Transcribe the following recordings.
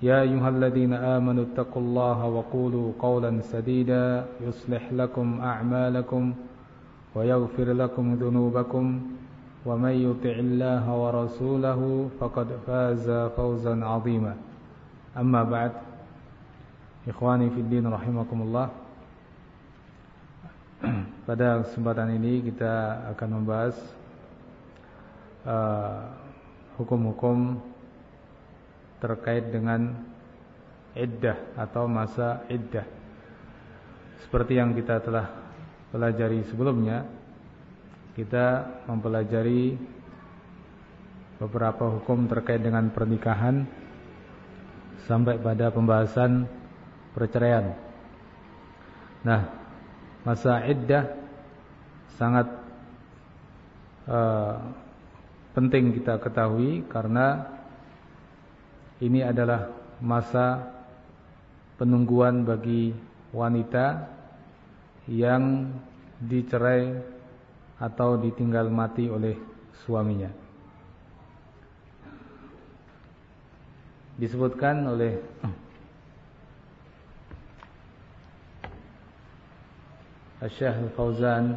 يا أيها الذين آمنوا اتقوا الله وقولوا قولا سديدا يصلح لكم أعمالكم ويغفر لكم ذنوبكم ومن يطع الله ورسوله فقد فاز فوزا عظيما. أما بعد إخواني في الدين رحمكم الله Pada kesempatan ini kita akan membahas uh, hukum-hukum uh, terkait dengan iddah atau masa iddah. Seperti yang kita telah pelajari sebelumnya, kita mempelajari beberapa hukum terkait dengan pernikahan sampai pada pembahasan perceraian. Nah, masa iddah sangat uh, penting kita ketahui karena ini adalah masa penungguan bagi wanita yang dicerai atau ditinggal mati oleh suaminya. Disebutkan oleh Syekh Al-Fauzan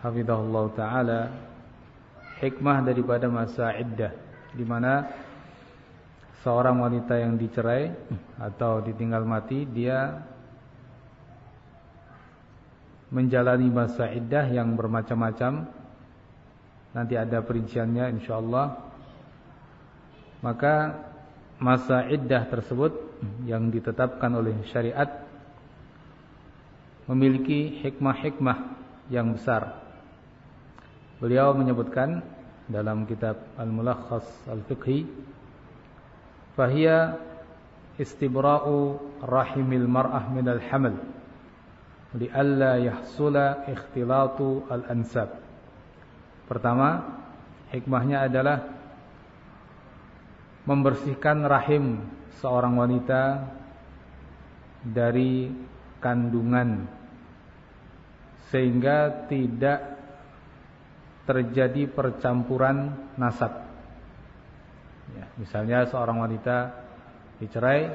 hafizahullah taala hikmah daripada masa iddah di mana seorang wanita yang dicerai atau ditinggal mati dia menjalani masa iddah yang bermacam-macam. Nanti ada perinciannya insyaallah. Maka masa iddah tersebut yang ditetapkan oleh syariat memiliki hikmah-hikmah yang besar. Beliau menyebutkan dalam kitab Al-Mulakhas Al-Fiqhi Fahia istibra'u rahimil mar'ah minal hamal li'alla yahsula ikhtilatu al-ansab. Pertama, hikmahnya adalah membersihkan rahim seorang wanita dari kandungan sehingga tidak terjadi percampuran nasab. Ya, misalnya seorang wanita dicerai,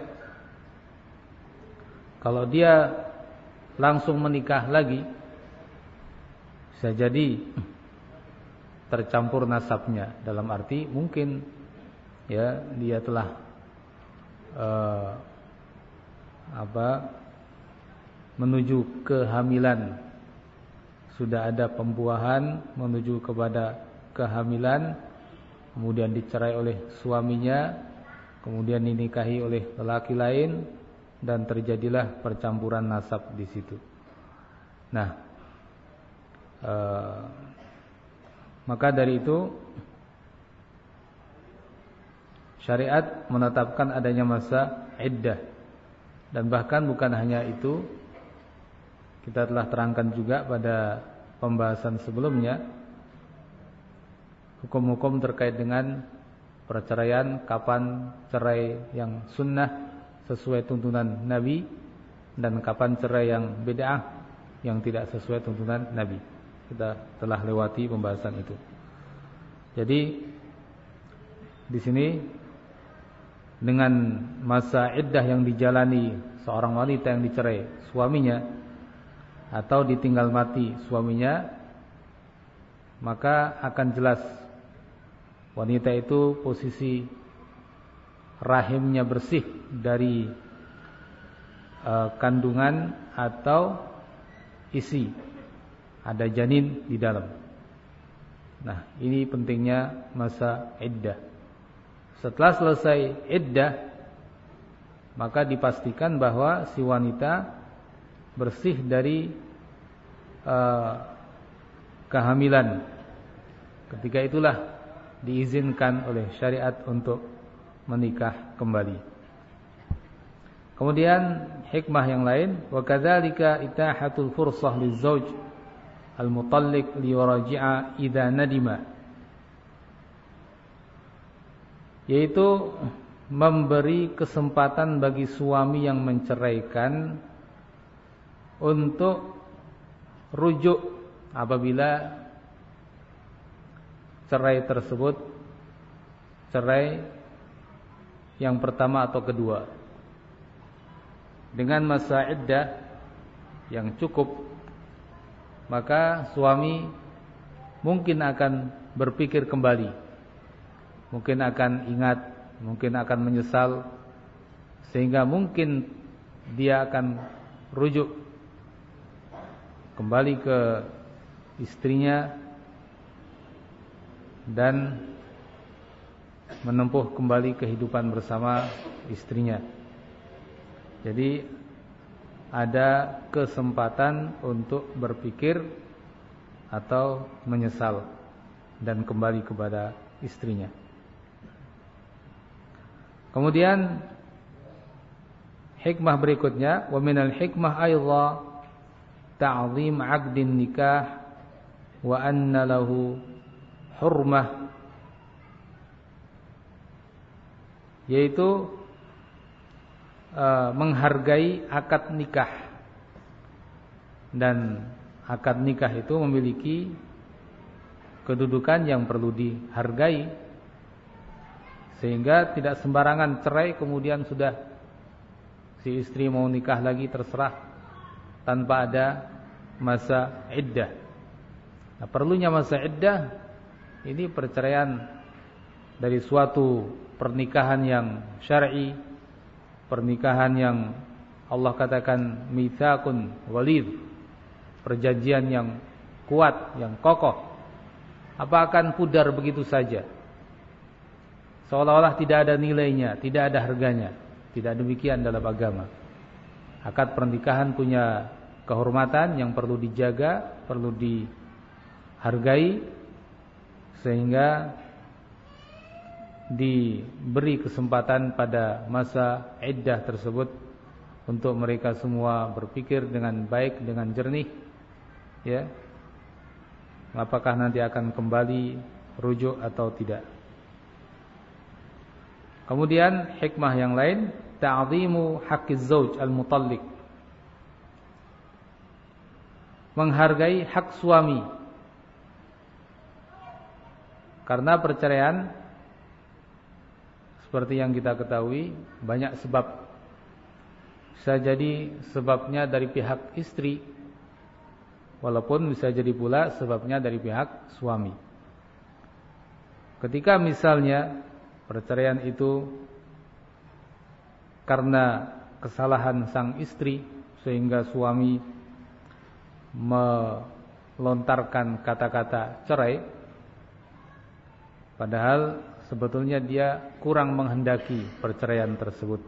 kalau dia langsung menikah lagi, bisa jadi tercampur nasabnya. Dalam arti mungkin ya dia telah uh, apa menuju kehamilan, sudah ada pembuahan menuju kepada kehamilan kemudian dicerai oleh suaminya, kemudian dinikahi oleh lelaki lain dan terjadilah percampuran nasab di situ. Nah, e, maka dari itu syariat menetapkan adanya masa iddah dan bahkan bukan hanya itu kita telah terangkan juga pada pembahasan sebelumnya hukum-hukum terkait dengan perceraian, kapan cerai yang sunnah sesuai tuntunan Nabi dan kapan cerai yang bid'ah yang tidak sesuai tuntunan Nabi. Kita telah lewati pembahasan itu. Jadi di sini dengan masa iddah yang dijalani seorang wanita yang dicerai suaminya atau ditinggal mati suaminya maka akan jelas wanita itu posisi rahimnya bersih dari uh, kandungan atau isi ada janin di dalam. Nah, ini pentingnya masa iddah. Setelah selesai iddah, maka dipastikan bahwa si wanita bersih dari uh, kehamilan. Ketika itulah diizinkan oleh syariat untuk menikah kembali. Kemudian hikmah yang lain wa kadzalika itahatul fursah lizauj al-mutalliq liyuraji'a idza nadima yaitu memberi kesempatan bagi suami yang menceraikan untuk rujuk apabila cerai tersebut cerai yang pertama atau kedua. Dengan masa iddah yang cukup maka suami mungkin akan berpikir kembali mungkin akan ingat mungkin akan menyesal sehingga mungkin dia akan rujuk kembali ke istrinya dan menempuh kembali kehidupan bersama istrinya. Jadi ada kesempatan untuk berpikir atau menyesal dan kembali kepada istrinya. Kemudian hikmah berikutnya wa minal hikmah aidha ta'zim 'aqdin nikah wa anna lahu hurmah. Yaitu uh, menghargai akad nikah. Dan akad nikah itu memiliki kedudukan yang perlu dihargai. Sehingga tidak sembarangan cerai kemudian sudah si istri mau nikah lagi terserah tanpa ada masa iddah. Nah, perlunya masa iddah ini perceraian dari suatu pernikahan yang syar'i pernikahan yang Allah katakan mitsaqun walid, perjanjian yang kuat, yang kokoh. Apa akan pudar begitu saja? Seolah-olah tidak ada nilainya, tidak ada harganya. Tidak demikian dalam agama. Akad pernikahan punya kehormatan yang perlu dijaga, perlu dihargai sehingga diberi kesempatan pada masa iddah tersebut untuk mereka semua berpikir dengan baik dengan jernih ya. Apakah nanti akan kembali rujuk atau tidak? Kemudian hikmah yang lain ta'zimu haqqiz zauj al-mutalliq. Menghargai hak suami karena perceraian seperti yang kita ketahui banyak sebab bisa jadi sebabnya dari pihak istri walaupun bisa jadi pula sebabnya dari pihak suami. Ketika misalnya perceraian itu karena kesalahan sang istri sehingga suami melontarkan kata-kata cerai padahal sebetulnya dia kurang menghendaki perceraian tersebut.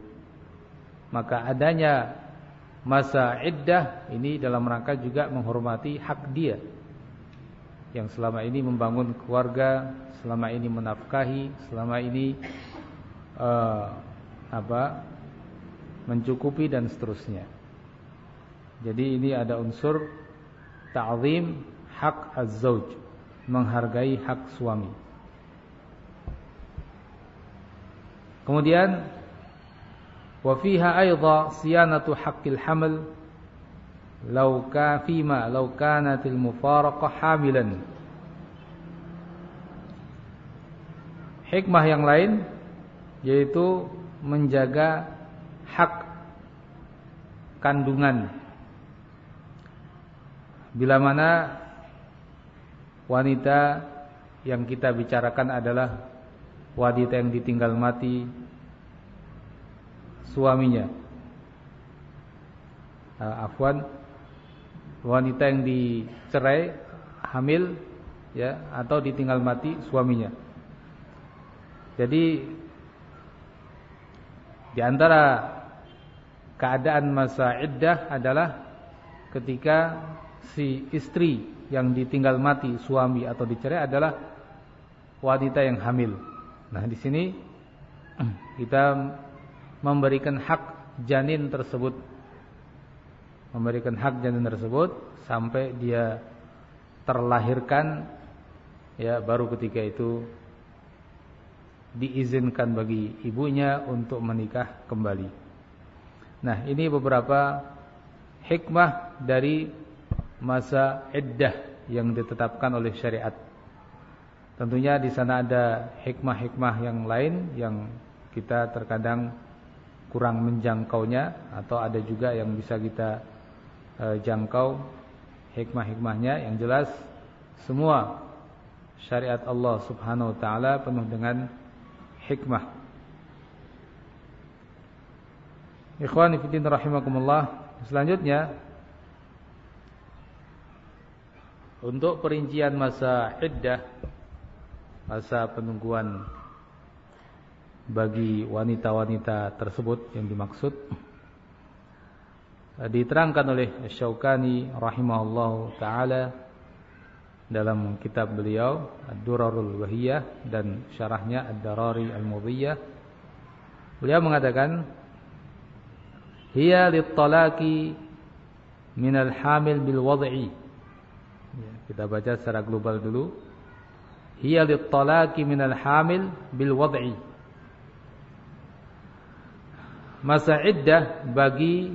Maka adanya masa iddah ini dalam rangka juga menghormati hak dia yang selama ini membangun keluarga, selama ini menafkahi, selama ini uh, apa mencukupi dan seterusnya. Jadi ini ada unsur ta'zim hak az-zauj, menghargai hak suami. Kemudian wa fiha aidha siyanatu haqqil haml law ka fima law kanatil mufaraqah hamilan. Hikmah yang lain yaitu menjaga hak kandungan bila mana wanita yang kita bicarakan adalah wanita yang ditinggal mati suaminya. Uh, afwan wanita yang dicerai hamil ya atau ditinggal mati suaminya. Jadi di antara keadaan masa iddah adalah ketika si istri yang ditinggal mati suami atau dicerai adalah wanita yang hamil. Nah, di sini kita memberikan hak janin tersebut memberikan hak janin tersebut sampai dia terlahirkan ya baru ketika itu diizinkan bagi ibunya untuk menikah kembali. Nah, ini beberapa hikmah dari masa iddah yang ditetapkan oleh syariat. Tentunya di sana ada hikmah-hikmah yang lain yang kita terkadang kurang menjangkaunya atau ada juga yang bisa kita e, jangkau hikmah-hikmahnya yang jelas semua syariat Allah Subhanahu wa taala penuh dengan hikmah. Ikhwan fillah rahimakumullah. Selanjutnya untuk perincian masa iddah masa penungguan bagi wanita-wanita tersebut yang dimaksud. Diterangkan oleh Syaukani rahimahullah taala dalam kitab beliau Ad-Durarul Wahiyah dan syarahnya Ad-Darari Al-Mudhiyah. Beliau mengatakan hiya lit-talaqi min al-hamil bil wad'i. Ya, kita baca secara global dulu. Hiya lit-talaqi min al-hamil bil wad'i masa iddah bagi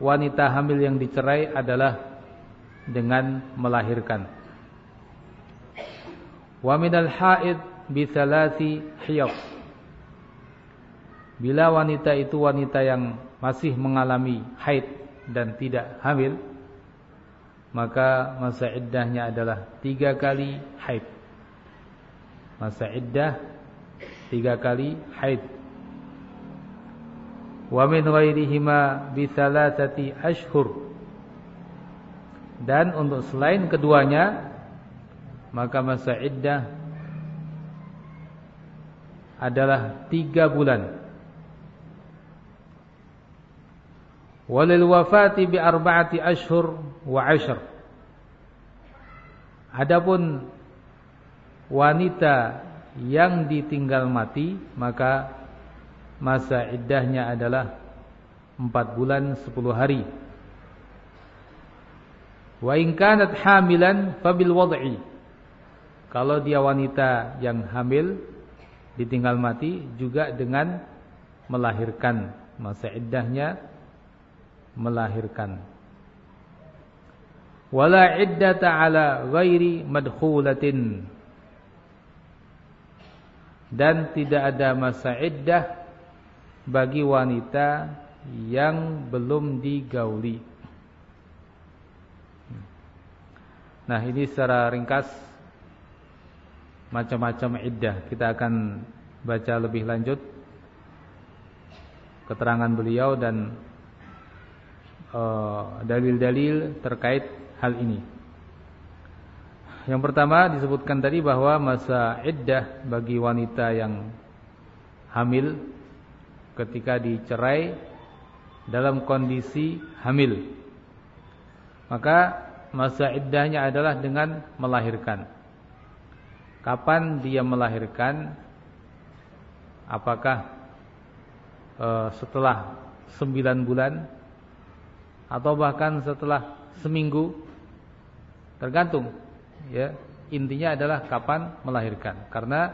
wanita hamil yang dicerai adalah dengan melahirkan Wa minal haid bi thalathi hiyad. Bila wanita itu wanita yang masih mengalami haid dan tidak hamil, maka masa iddahnya adalah tiga kali haid. Masa iddah tiga kali haid. Wa min ghairihima bi thalathati ashhur. Dan untuk selain keduanya maka masa iddah adalah tiga bulan. Walil wafati bi arba'ati ashur wa ashar. Adapun wanita yang ditinggal mati maka masa iddahnya adalah empat bulan sepuluh hari. Wa in kanat hamilan fabil wad'i kalau dia wanita yang hamil ditinggal mati juga dengan melahirkan masa iddahnya melahirkan. Wala iddata ala ghairi madkhulatin. Dan tidak ada masa iddah bagi wanita yang belum digauli. Nah, ini secara ringkas macam-macam iddah. Kita akan baca lebih lanjut keterangan beliau dan eh, dalil-dalil uh, terkait hal ini. Yang pertama disebutkan tadi bahwa masa iddah bagi wanita yang hamil ketika dicerai dalam kondisi hamil. Maka masa iddahnya adalah dengan melahirkan. Kapan dia melahirkan? Apakah e, setelah sembilan bulan atau bahkan setelah seminggu? Tergantung. Ya, intinya adalah kapan melahirkan. Karena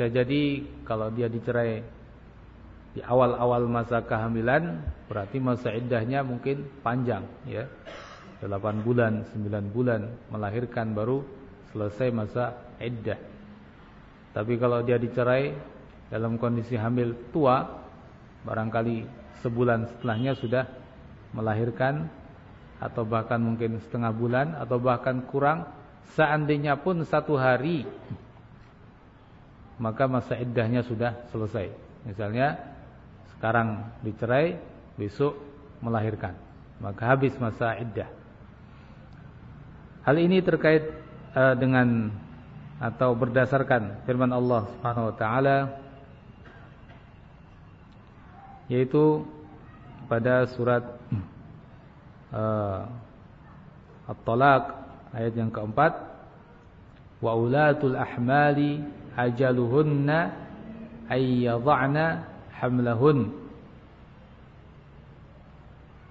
saya jadi kalau dia dicerai di awal-awal masa kehamilan berarti masa iddahnya mungkin panjang ya. 8 bulan, 9 bulan melahirkan baru selesai masa iddah. Tapi kalau dia dicerai dalam kondisi hamil tua, barangkali sebulan setelahnya sudah melahirkan atau bahkan mungkin setengah bulan atau bahkan kurang, seandainya pun satu hari, maka masa iddahnya sudah selesai. Misalnya sekarang dicerai, besok melahirkan, maka habis masa iddah. Hal ini terkait uh, dengan atau berdasarkan firman Allah Subhanahu wa taala yaitu pada surat uh, At-Talaq ayat yang keempat wa ulatul ahmali ajaluhunna ay yadh'na hamlahun.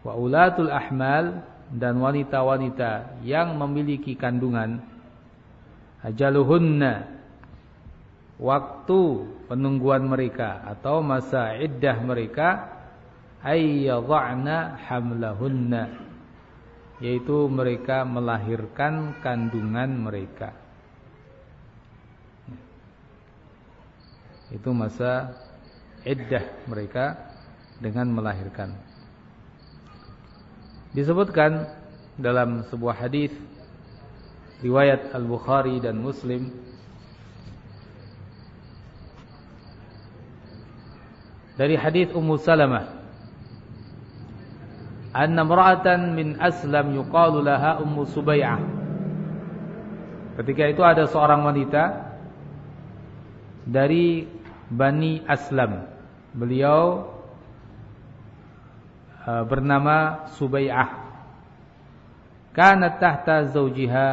Wa ulatul ahmal dan wanita-wanita yang memiliki kandungan ajaluhunna waktu penungguan mereka atau masa iddah mereka ayyadha'na hamlahunna yaitu mereka melahirkan kandungan mereka. Itu masa iddah mereka dengan melahirkan. Disebutkan dalam sebuah hadis riwayat Al-Bukhari dan Muslim dari hadis Ummu Salamah anna mar'atan min aslam yuqalu laha ummu subai'ah ketika itu ada seorang wanita dari Bani Aslam. Beliau uh, bernama Subai'ah kanat tahta zawjiha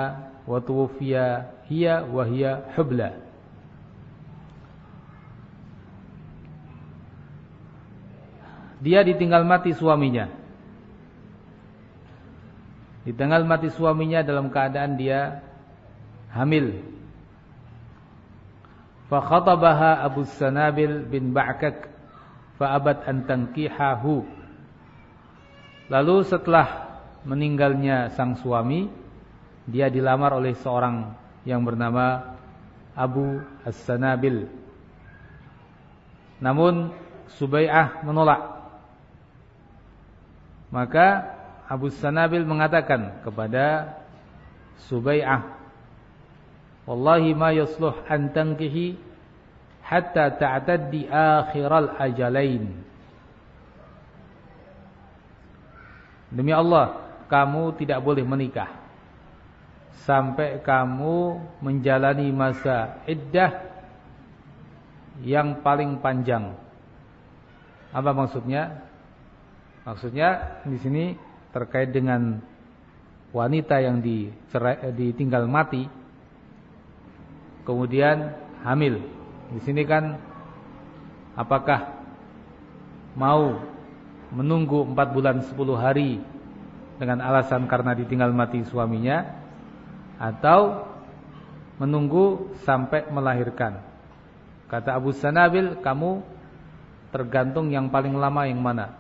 wa tuwfiya hiya wa hubla. Dia ditinggal mati suaminya. Ditinggal mati suaminya dalam keadaan dia hamil. Fa khatabaha Abu Sanabil bin Ba'kak fa abad an tankihahu. Lalu setelah meninggalnya sang suami, dia dilamar oleh seorang yang bernama Abu As-Sanabil. Namun Subai'ah menolak. Maka Abu Sanabil mengatakan kepada Subai'ah Wallahi ma yusluh an tankihi hatta ta'taddi akhiral ajalain Demi Allah kamu tidak boleh menikah sampai kamu menjalani masa iddah yang paling panjang. Apa maksudnya? Maksudnya di sini terkait dengan wanita yang ditinggal mati kemudian hamil. Di sini kan apakah mau menunggu 4 bulan 10 hari dengan alasan karena ditinggal mati suaminya atau menunggu sampai melahirkan. Kata Abu Sanabil, kamu tergantung yang paling lama yang mana.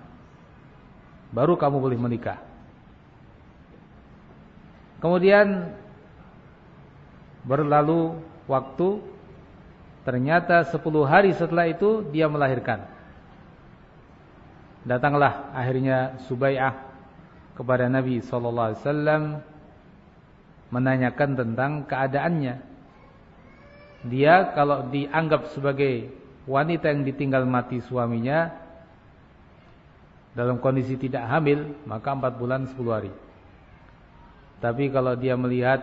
Baru kamu boleh menikah. Kemudian berlalu waktu ternyata 10 hari setelah itu dia melahirkan. Datanglah akhirnya Subai'ah kepada Nabi sallallahu alaihi wasallam menanyakan tentang keadaannya. Dia kalau dianggap sebagai wanita yang ditinggal mati suaminya dalam kondisi tidak hamil, maka 4 bulan 10 hari. Tapi kalau dia melihat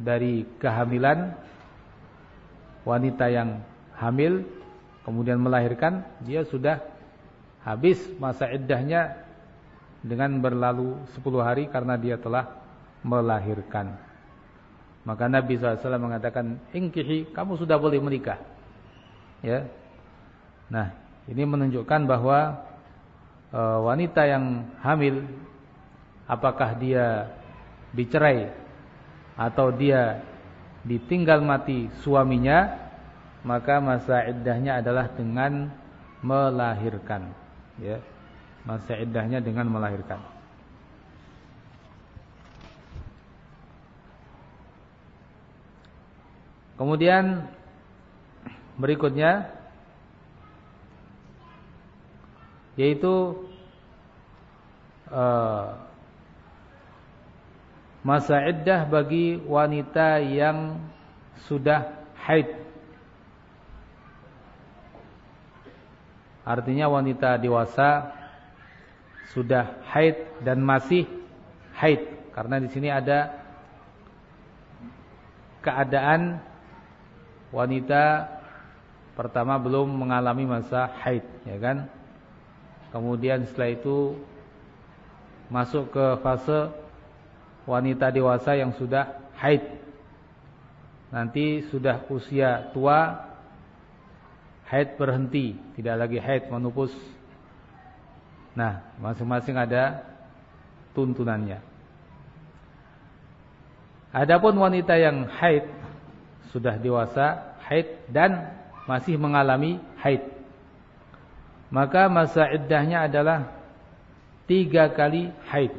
dari kehamilan wanita yang hamil kemudian melahirkan, dia sudah habis masa iddahnya dengan berlalu 10 hari karena dia telah melahirkan. Maka Nabi SAW mengatakan, "Ingkihi, kamu sudah boleh menikah." Ya. Nah, ini menunjukkan bahwa e, wanita yang hamil apakah dia dicerai atau dia ditinggal mati suaminya maka masa iddahnya adalah dengan melahirkan. Ya. Masa iddahnya dengan melahirkan. Kemudian berikutnya yaitu uh, masa iddah bagi wanita yang sudah haid. Artinya wanita dewasa sudah haid dan masih haid karena di sini ada keadaan wanita pertama belum mengalami masa haid, ya kan? Kemudian setelah itu masuk ke fase wanita dewasa yang sudah haid. Nanti sudah usia tua haid berhenti, tidak lagi haid menupus. Nah, masing-masing ada tuntunannya. Adapun wanita yang haid sudah dewasa, haid dan masih mengalami haid. Maka masa iddahnya adalah tiga kali haid.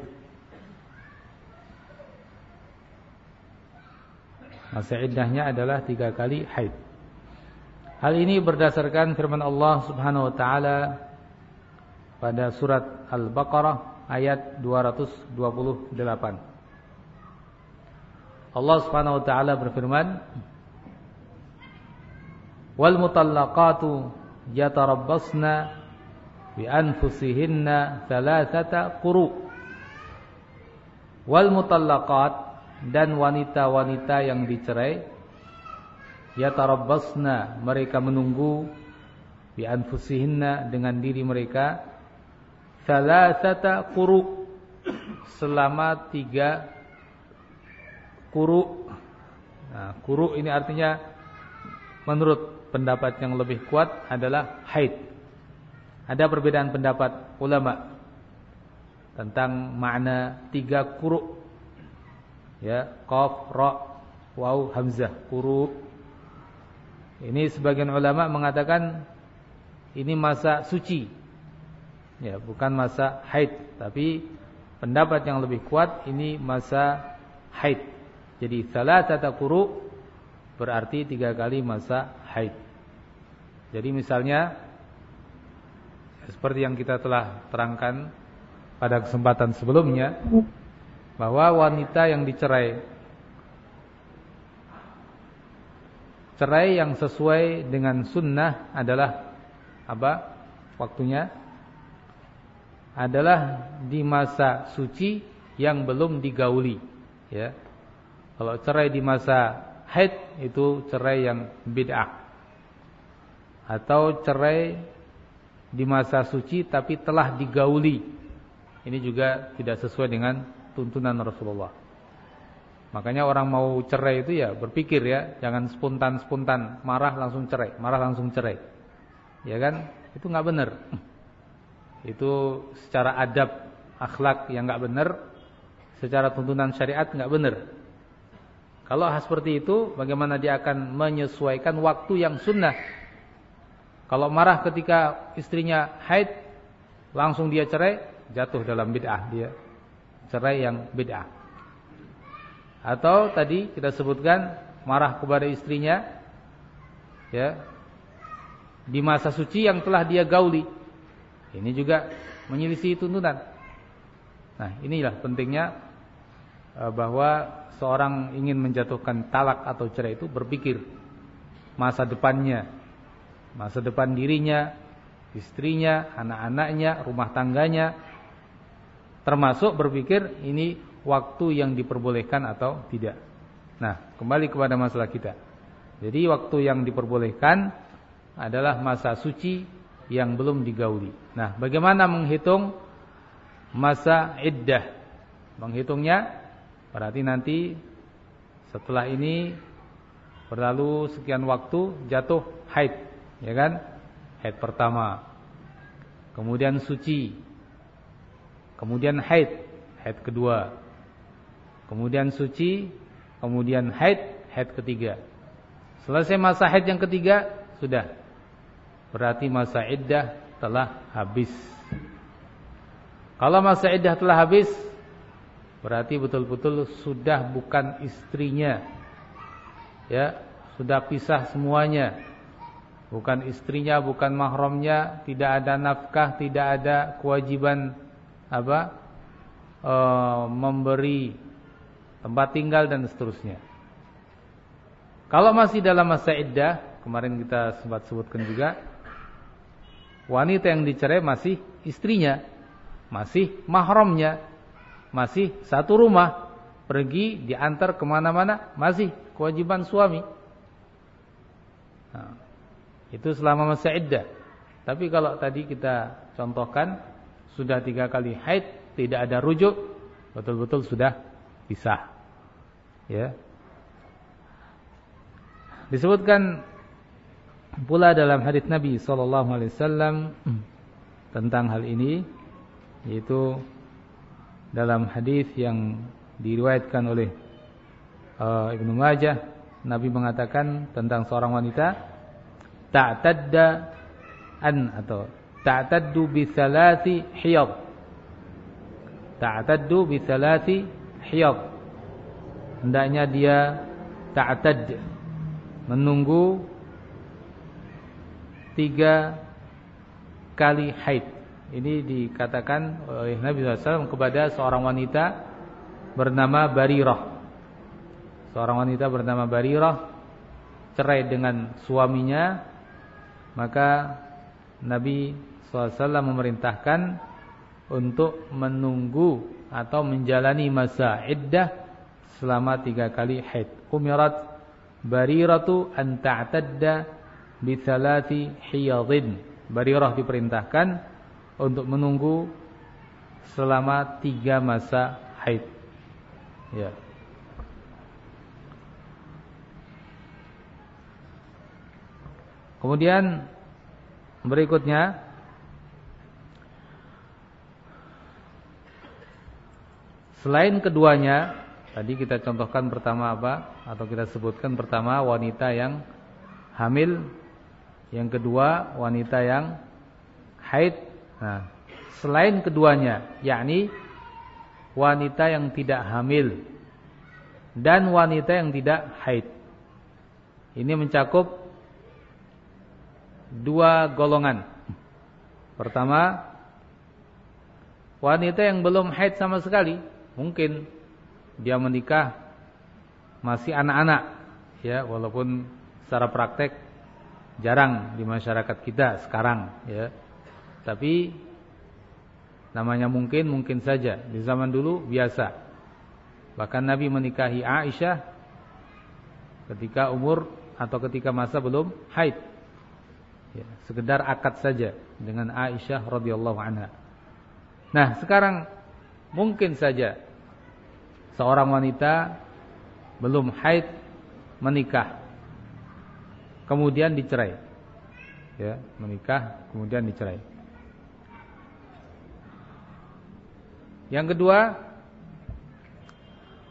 Masa iddahnya adalah tiga kali haid. Hal ini berdasarkan firman Allah Subhanahu wa taala pada surat Al-Baqarah ayat 228. Allah Subhanahu wa taala berfirman, "Wal mutallaqatu yatarabbasna bi anfusihinna thalathata quru." Wal mutallaqat dan wanita-wanita yang dicerai yatarabbasna mereka menunggu bi anfusihinna dengan diri mereka Salasata kuru selama tiga kuru. Nah, kuru ini artinya menurut pendapat yang lebih kuat adalah haid. Ada perbedaan pendapat ulama tentang makna tiga kuru. Ya, qaf, ra, waw, hamzah, kuru. Ini sebagian ulama mengatakan ini masa suci Ya, bukan masa haid, tapi pendapat yang lebih kuat ini masa haid. Jadi salah tata kuru berarti tiga kali masa haid. Jadi misalnya seperti yang kita telah terangkan pada kesempatan sebelumnya bahwa wanita yang dicerai cerai yang sesuai dengan sunnah adalah apa waktunya adalah di masa suci yang belum digauli ya. Kalau cerai di masa haid itu cerai yang bid'ah. Atau cerai di masa suci tapi telah digauli. Ini juga tidak sesuai dengan tuntunan Rasulullah. Makanya orang mau cerai itu ya berpikir ya, jangan spontan-spontan marah langsung cerai, marah langsung cerai. Ya kan? Itu nggak benar itu secara adab akhlak yang nggak benar, secara tuntunan syariat nggak benar. Kalau hal seperti itu, bagaimana dia akan menyesuaikan waktu yang sunnah? Kalau marah ketika istrinya haid, langsung dia cerai, jatuh dalam bid'ah dia. Cerai yang bid'ah. Atau tadi kita sebutkan marah kepada istrinya, ya, di masa suci yang telah dia gauli. Ini juga menyelisih tuntunan. Nah, inilah pentingnya eh, bahwa seorang ingin menjatuhkan talak atau cerai itu berpikir masa depannya, masa depan dirinya, istrinya, anak-anaknya, rumah tangganya, termasuk berpikir ini waktu yang diperbolehkan atau tidak. Nah, kembali kepada masalah kita. Jadi waktu yang diperbolehkan adalah masa suci yang belum digauli. Nah, bagaimana menghitung masa iddah? Menghitungnya berarti nanti setelah ini berlalu sekian waktu jatuh haid, ya kan? Haid pertama. Kemudian suci. Kemudian haid, haid kedua. Kemudian suci, kemudian haid, haid ketiga. Selesai masa haid yang ketiga, sudah berarti masa iddah telah habis. Kalau masa iddah telah habis, berarti betul-betul sudah bukan istrinya. Ya, sudah pisah semuanya. Bukan istrinya, bukan mahramnya, tidak ada nafkah, tidak ada kewajiban apa? E, memberi tempat tinggal dan seterusnya. Kalau masih dalam masa iddah, kemarin kita sempat sebutkan juga, wanita yang dicerai masih istrinya, masih mahramnya, masih satu rumah, pergi diantar ke mana-mana masih kewajiban suami. Nah, itu selama masa iddah. Tapi kalau tadi kita contohkan sudah tiga kali haid tidak ada rujuk betul-betul sudah pisah. Ya. Disebutkan pula dalam hadis Nabi wasallam tentang hal ini yaitu dalam hadis yang diriwayatkan oleh uh, Ibnu Majah Nabi mengatakan tentang seorang wanita ta'tadda an atau ta'taddu bi thalathi hiyad. Ta'taddu bi thalathi hiyad. Hendaknya dia ta'tad. Menunggu tiga kali haid. Ini dikatakan oleh Nabi SAW kepada seorang wanita bernama Barirah. Seorang wanita bernama Barirah cerai dengan suaminya, maka Nabi SAW memerintahkan untuk menunggu atau menjalani masa iddah selama tiga kali haid. Umirat Bariratu an ta'tadda bi thalathi hiyadin. Barirah diperintahkan untuk menunggu selama tiga masa haid. Ya. Kemudian berikutnya selain keduanya tadi kita contohkan pertama apa atau kita sebutkan pertama wanita yang hamil, yang kedua wanita yang haid Nah, selain keduanya, yakni wanita yang tidak hamil dan wanita yang tidak haid. Ini mencakup dua golongan. Pertama, wanita yang belum haid sama sekali, mungkin dia menikah masih anak-anak, ya, walaupun secara praktek jarang di masyarakat kita sekarang, ya. Tapi namanya mungkin mungkin saja di zaman dulu biasa. Bahkan Nabi menikahi Aisyah ketika umur atau ketika masa belum haid. Ya, sekedar akad saja dengan Aisyah radhiyallahu anha. Nah, sekarang mungkin saja seorang wanita belum haid menikah kemudian dicerai. Ya, menikah kemudian dicerai. Yang kedua,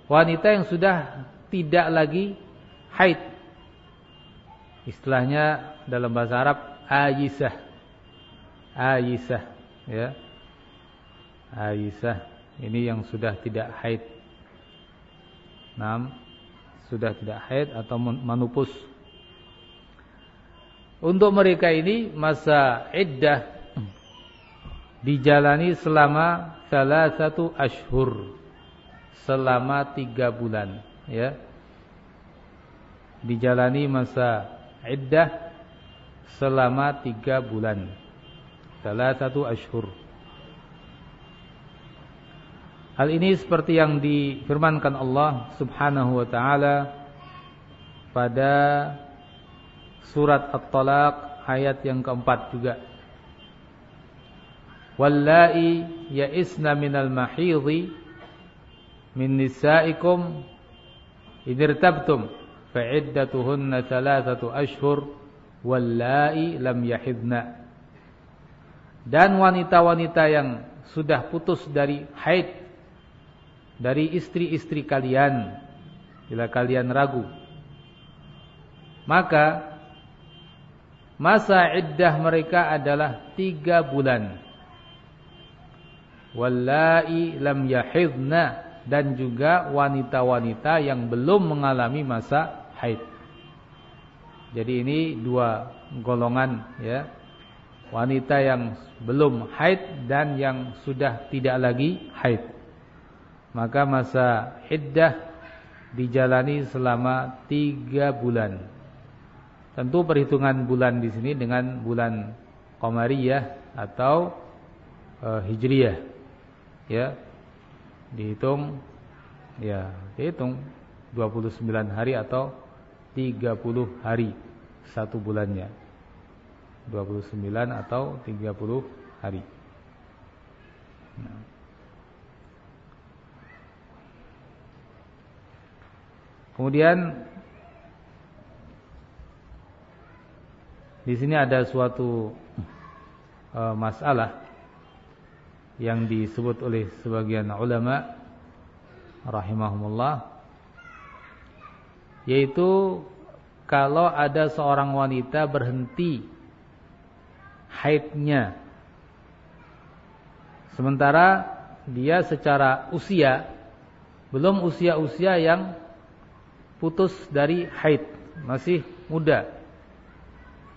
wanita yang sudah tidak lagi haid. Istilahnya dalam bahasa Arab ayisah. Ayisah, ya. Ayisah ini yang sudah tidak haid. Nam, sudah tidak haid atau manupus. Untuk mereka ini masa iddah dijalani selama salah satu ashur selama tiga bulan ya dijalani masa iddah selama tiga bulan salah satu ashur Hal ini seperti yang difirmankan Allah Subhanahu wa taala pada surat At-Talaq ayat yang keempat juga. Wallai ya'isna minal mahidhi min nisaikum idirtabtum fa'iddatuhunna thalathatu ashhur wallai lam yahidna. Dan wanita-wanita yang sudah putus dari haid dari istri-istri kalian bila kalian ragu maka masa iddah mereka adalah tiga bulan wallai lam yahidna dan juga wanita-wanita yang belum mengalami masa haid. Jadi ini dua golongan ya. Wanita yang belum haid dan yang sudah tidak lagi haid. Maka masa iddah dijalani selama tiga bulan. Tentu perhitungan bulan di sini dengan bulan Qamariyah atau uh, Hijriyah ya dihitung ya dihitung 29 hari atau 30 hari satu bulannya 29 atau 30 hari nah. Kemudian di sini ada suatu uh, masalah yang disebut oleh sebagian ulama rahimahumullah yaitu kalau ada seorang wanita berhenti haidnya. Sementara dia secara usia belum usia-usia yang putus dari haid masih muda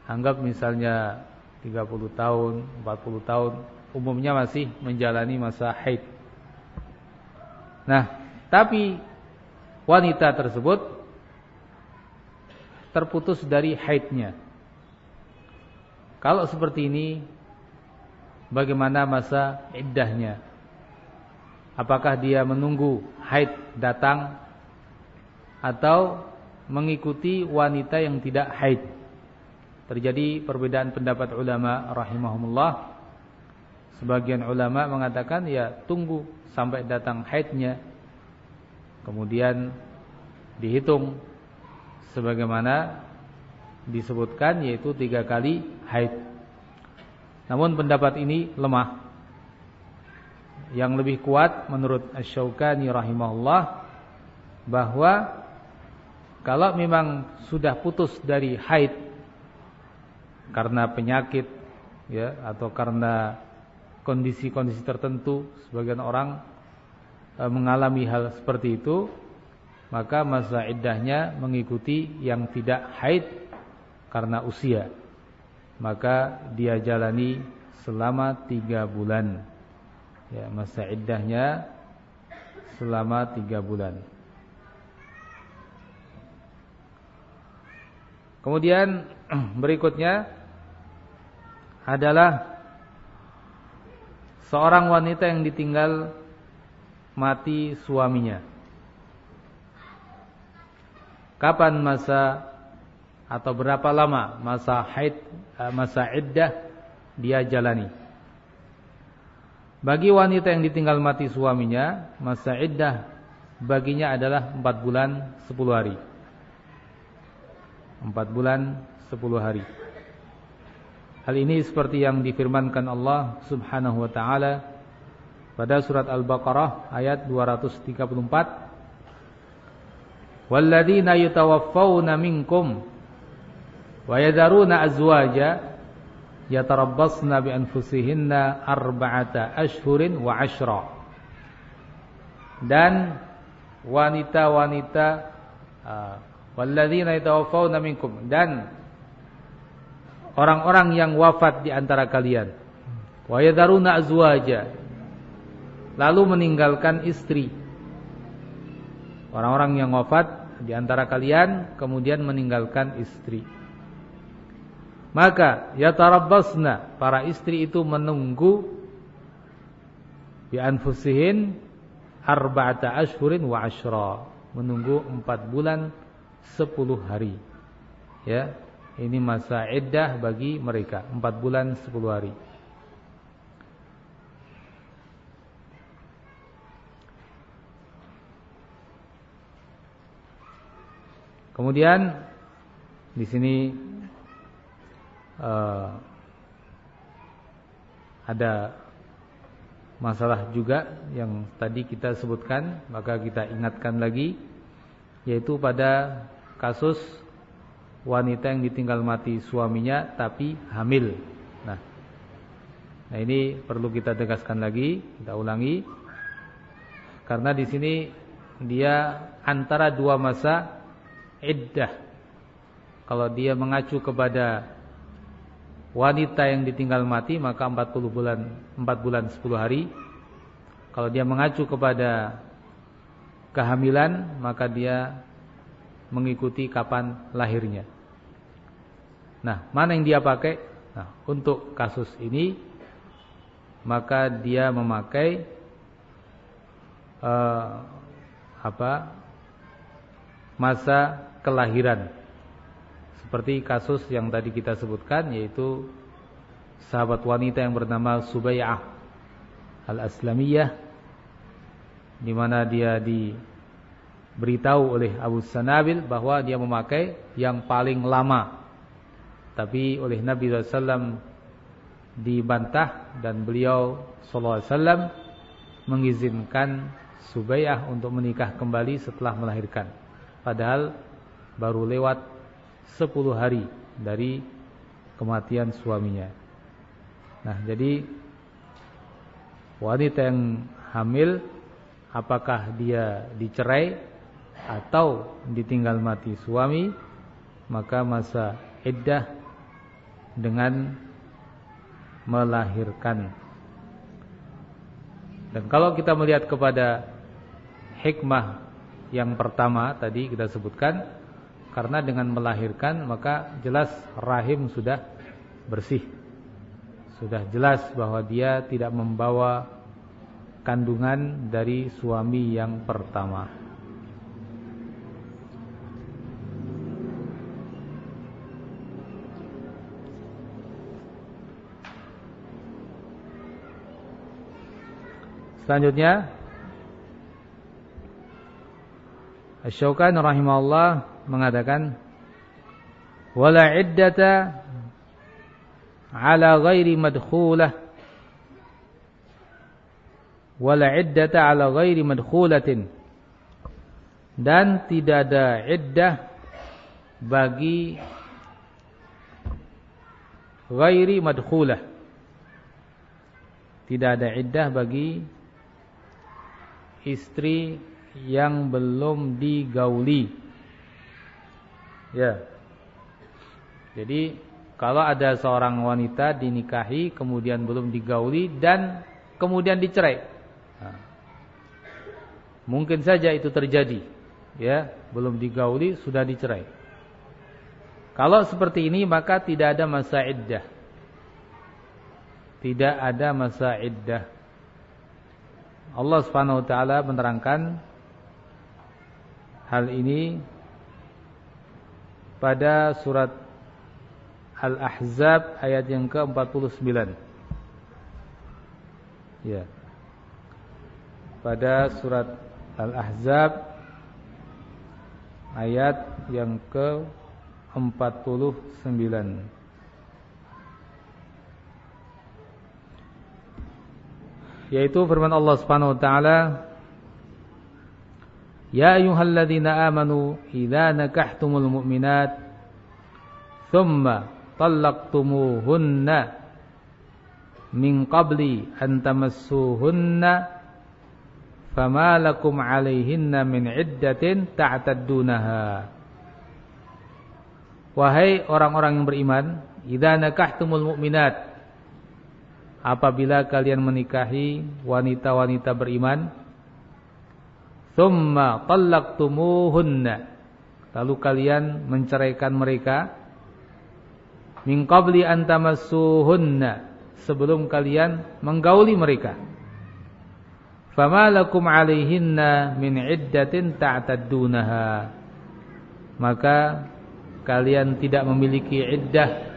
anggap misalnya 30 tahun 40 tahun umumnya masih menjalani masa haid nah tapi wanita tersebut terputus dari haidnya. Kalau seperti ini, bagaimana masa iddahnya? Apakah dia menunggu haid datang atau mengikuti wanita yang tidak haid? Terjadi perbedaan pendapat ulama rahimahumullah. Sebagian ulama mengatakan ya tunggu sampai datang haidnya Kemudian dihitung sebagaimana disebutkan yaitu tiga kali haid. Namun pendapat ini lemah. Yang lebih kuat menurut Asy-Syaukani rahimahullah bahwa kalau memang sudah putus dari haid karena penyakit ya atau karena kondisi-kondisi tertentu sebagian orang E, mengalami hal seperti itu maka masa iddahnya mengikuti yang tidak haid karena usia. Maka dia jalani selama tiga bulan. Ya masa iddahnya selama tiga bulan kemudian berikutnya adalah seorang wanita yang ditinggal mati suaminya. Kapan masa atau berapa lama masa haid eh, masa iddah dia jalani? Bagi wanita yang ditinggal mati suaminya, masa iddah baginya adalah 4 bulan 10 hari. 4 bulan 10 hari. Hal ini seperti yang difirmankan Allah Subhanahu wa taala pada surat Al-Baqarah ayat 234 Walladzina yatawaffawna minkum wa yadharuna azwaja yatarabbasna bi anfusihinna arba'ata ashhurin wa ashra dan wanita-wanita uh, walladzina yatawaffawna minkum dan orang-orang yang wafat di antara kalian wa yadharuna azwaja lalu meninggalkan istri. Orang-orang yang wafat di antara kalian kemudian meninggalkan istri. Maka ya tarabbasna para istri itu menunggu bi anfusihin arba'ata ashhurin wa ashra, menunggu empat bulan sepuluh hari. Ya, ini masa iddah bagi mereka, empat bulan sepuluh hari. Kemudian di sini uh, ada masalah juga yang tadi kita sebutkan, maka kita ingatkan lagi yaitu pada kasus wanita yang ditinggal mati suaminya tapi hamil. Nah, nah ini perlu kita tegaskan lagi, kita ulangi karena di sini dia antara dua masa iddah. Kalau dia mengacu kepada wanita yang ditinggal mati maka 40 bulan 4 bulan 10 hari. Kalau dia mengacu kepada kehamilan maka dia mengikuti kapan lahirnya. Nah, mana yang dia pakai? Nah, untuk kasus ini maka dia memakai uh, apa masa kelahiran. Seperti kasus yang tadi kita sebutkan yaitu sahabat wanita yang bernama Subayah Al-Aslamiyah di mana dia diberitahu oleh Abu Sanabil bahwa dia memakai yang paling lama. Tapi oleh Nabi SAW dibantah dan beliau SAW mengizinkan Subayah untuk menikah kembali setelah melahirkan. Padahal baru lewat 10 hari dari kematian suaminya. Nah, jadi wanita yang hamil apakah dia dicerai atau ditinggal mati suami, maka masa iddah dengan melahirkan. Dan kalau kita melihat kepada hikmah yang pertama tadi kita sebutkan karena dengan melahirkan maka jelas rahim sudah bersih. Sudah jelas bahwa dia tidak membawa kandungan dari suami yang pertama. Selanjutnya Asy-Syaukani rahimahullah mengatakan wala iddata ala ghairi madkhulah. Wala iddata ala ghairi madkhulatin. Dan tidak ada iddah bagi ghairi madkhulah. Tidak ada iddah bagi istri yang belum digauli. Ya. Jadi kalau ada seorang wanita dinikahi kemudian belum digauli dan kemudian dicerai. Nah, mungkin saja itu terjadi. Ya, belum digauli sudah dicerai. Kalau seperti ini maka tidak ada masa iddah. Tidak ada masa iddah. Allah Subhanahu wa taala menerangkan hal ini pada surat Al-Ahzab ayat yang ke-49. Ya. Pada surat Al-Ahzab ayat yang ke-49. yaitu firman Allah Subhanahu wa taala Ya ayyuhalladzina amanu idza nakahtumul mu'minat thumma talaqtumuhunna min qabli an tamassuhunna fama lakum alaihinna min iddatin ta'taddunaha. Wahai orang-orang yang beriman idza nakahtumul mu'minat apabila kalian menikahi wanita-wanita beriman Thumma tallaqtumuhunna. Lalu kalian menceraikan mereka min qabli an tamassuhunna sebelum kalian menggauli mereka. Fama lakum 'alaihinna min iddatin ta'taddunaha. Maka kalian tidak memiliki iddah.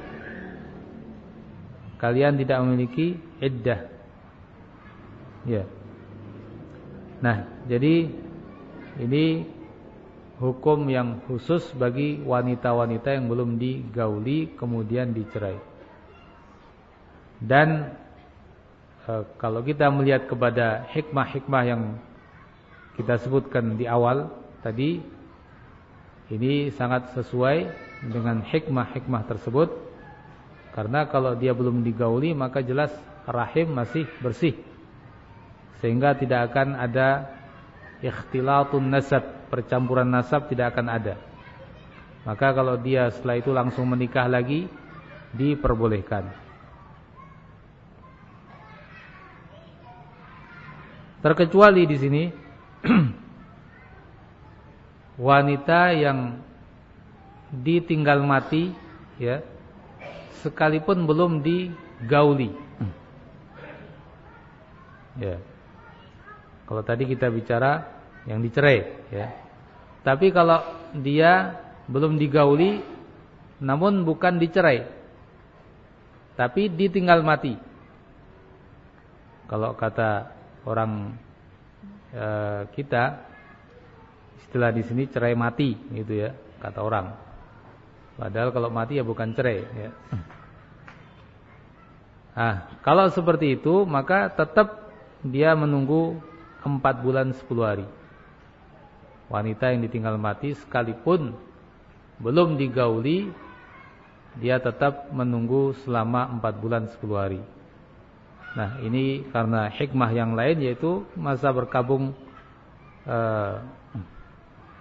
Kalian tidak memiliki iddah. Ya. Nah, jadi ini hukum yang khusus bagi wanita-wanita yang belum digauli kemudian dicerai. Dan e, kalau kita melihat kepada hikmah-hikmah yang kita sebutkan di awal tadi, ini sangat sesuai dengan hikmah-hikmah tersebut. Karena kalau dia belum digauli maka jelas rahim masih bersih. Sehingga tidak akan ada ikhtilatun nasab, percampuran nasab tidak akan ada. Maka kalau dia setelah itu langsung menikah lagi diperbolehkan. Terkecuali di sini wanita yang ditinggal mati ya sekalipun belum digauli. Ya. Kalau tadi kita bicara yang dicerai ya. Tapi kalau dia belum digauli namun bukan dicerai tapi ditinggal mati. Kalau kata orang e, kita istilah di sini cerai mati gitu ya, kata orang. Padahal kalau mati ya bukan cerai ya. Nah, kalau seperti itu maka tetap dia menunggu 4 bulan 10 hari. Wanita yang ditinggal mati sekalipun belum digauli dia tetap menunggu selama 4 bulan 10 hari. Nah, ini karena hikmah yang lain yaitu masa berkabung eh,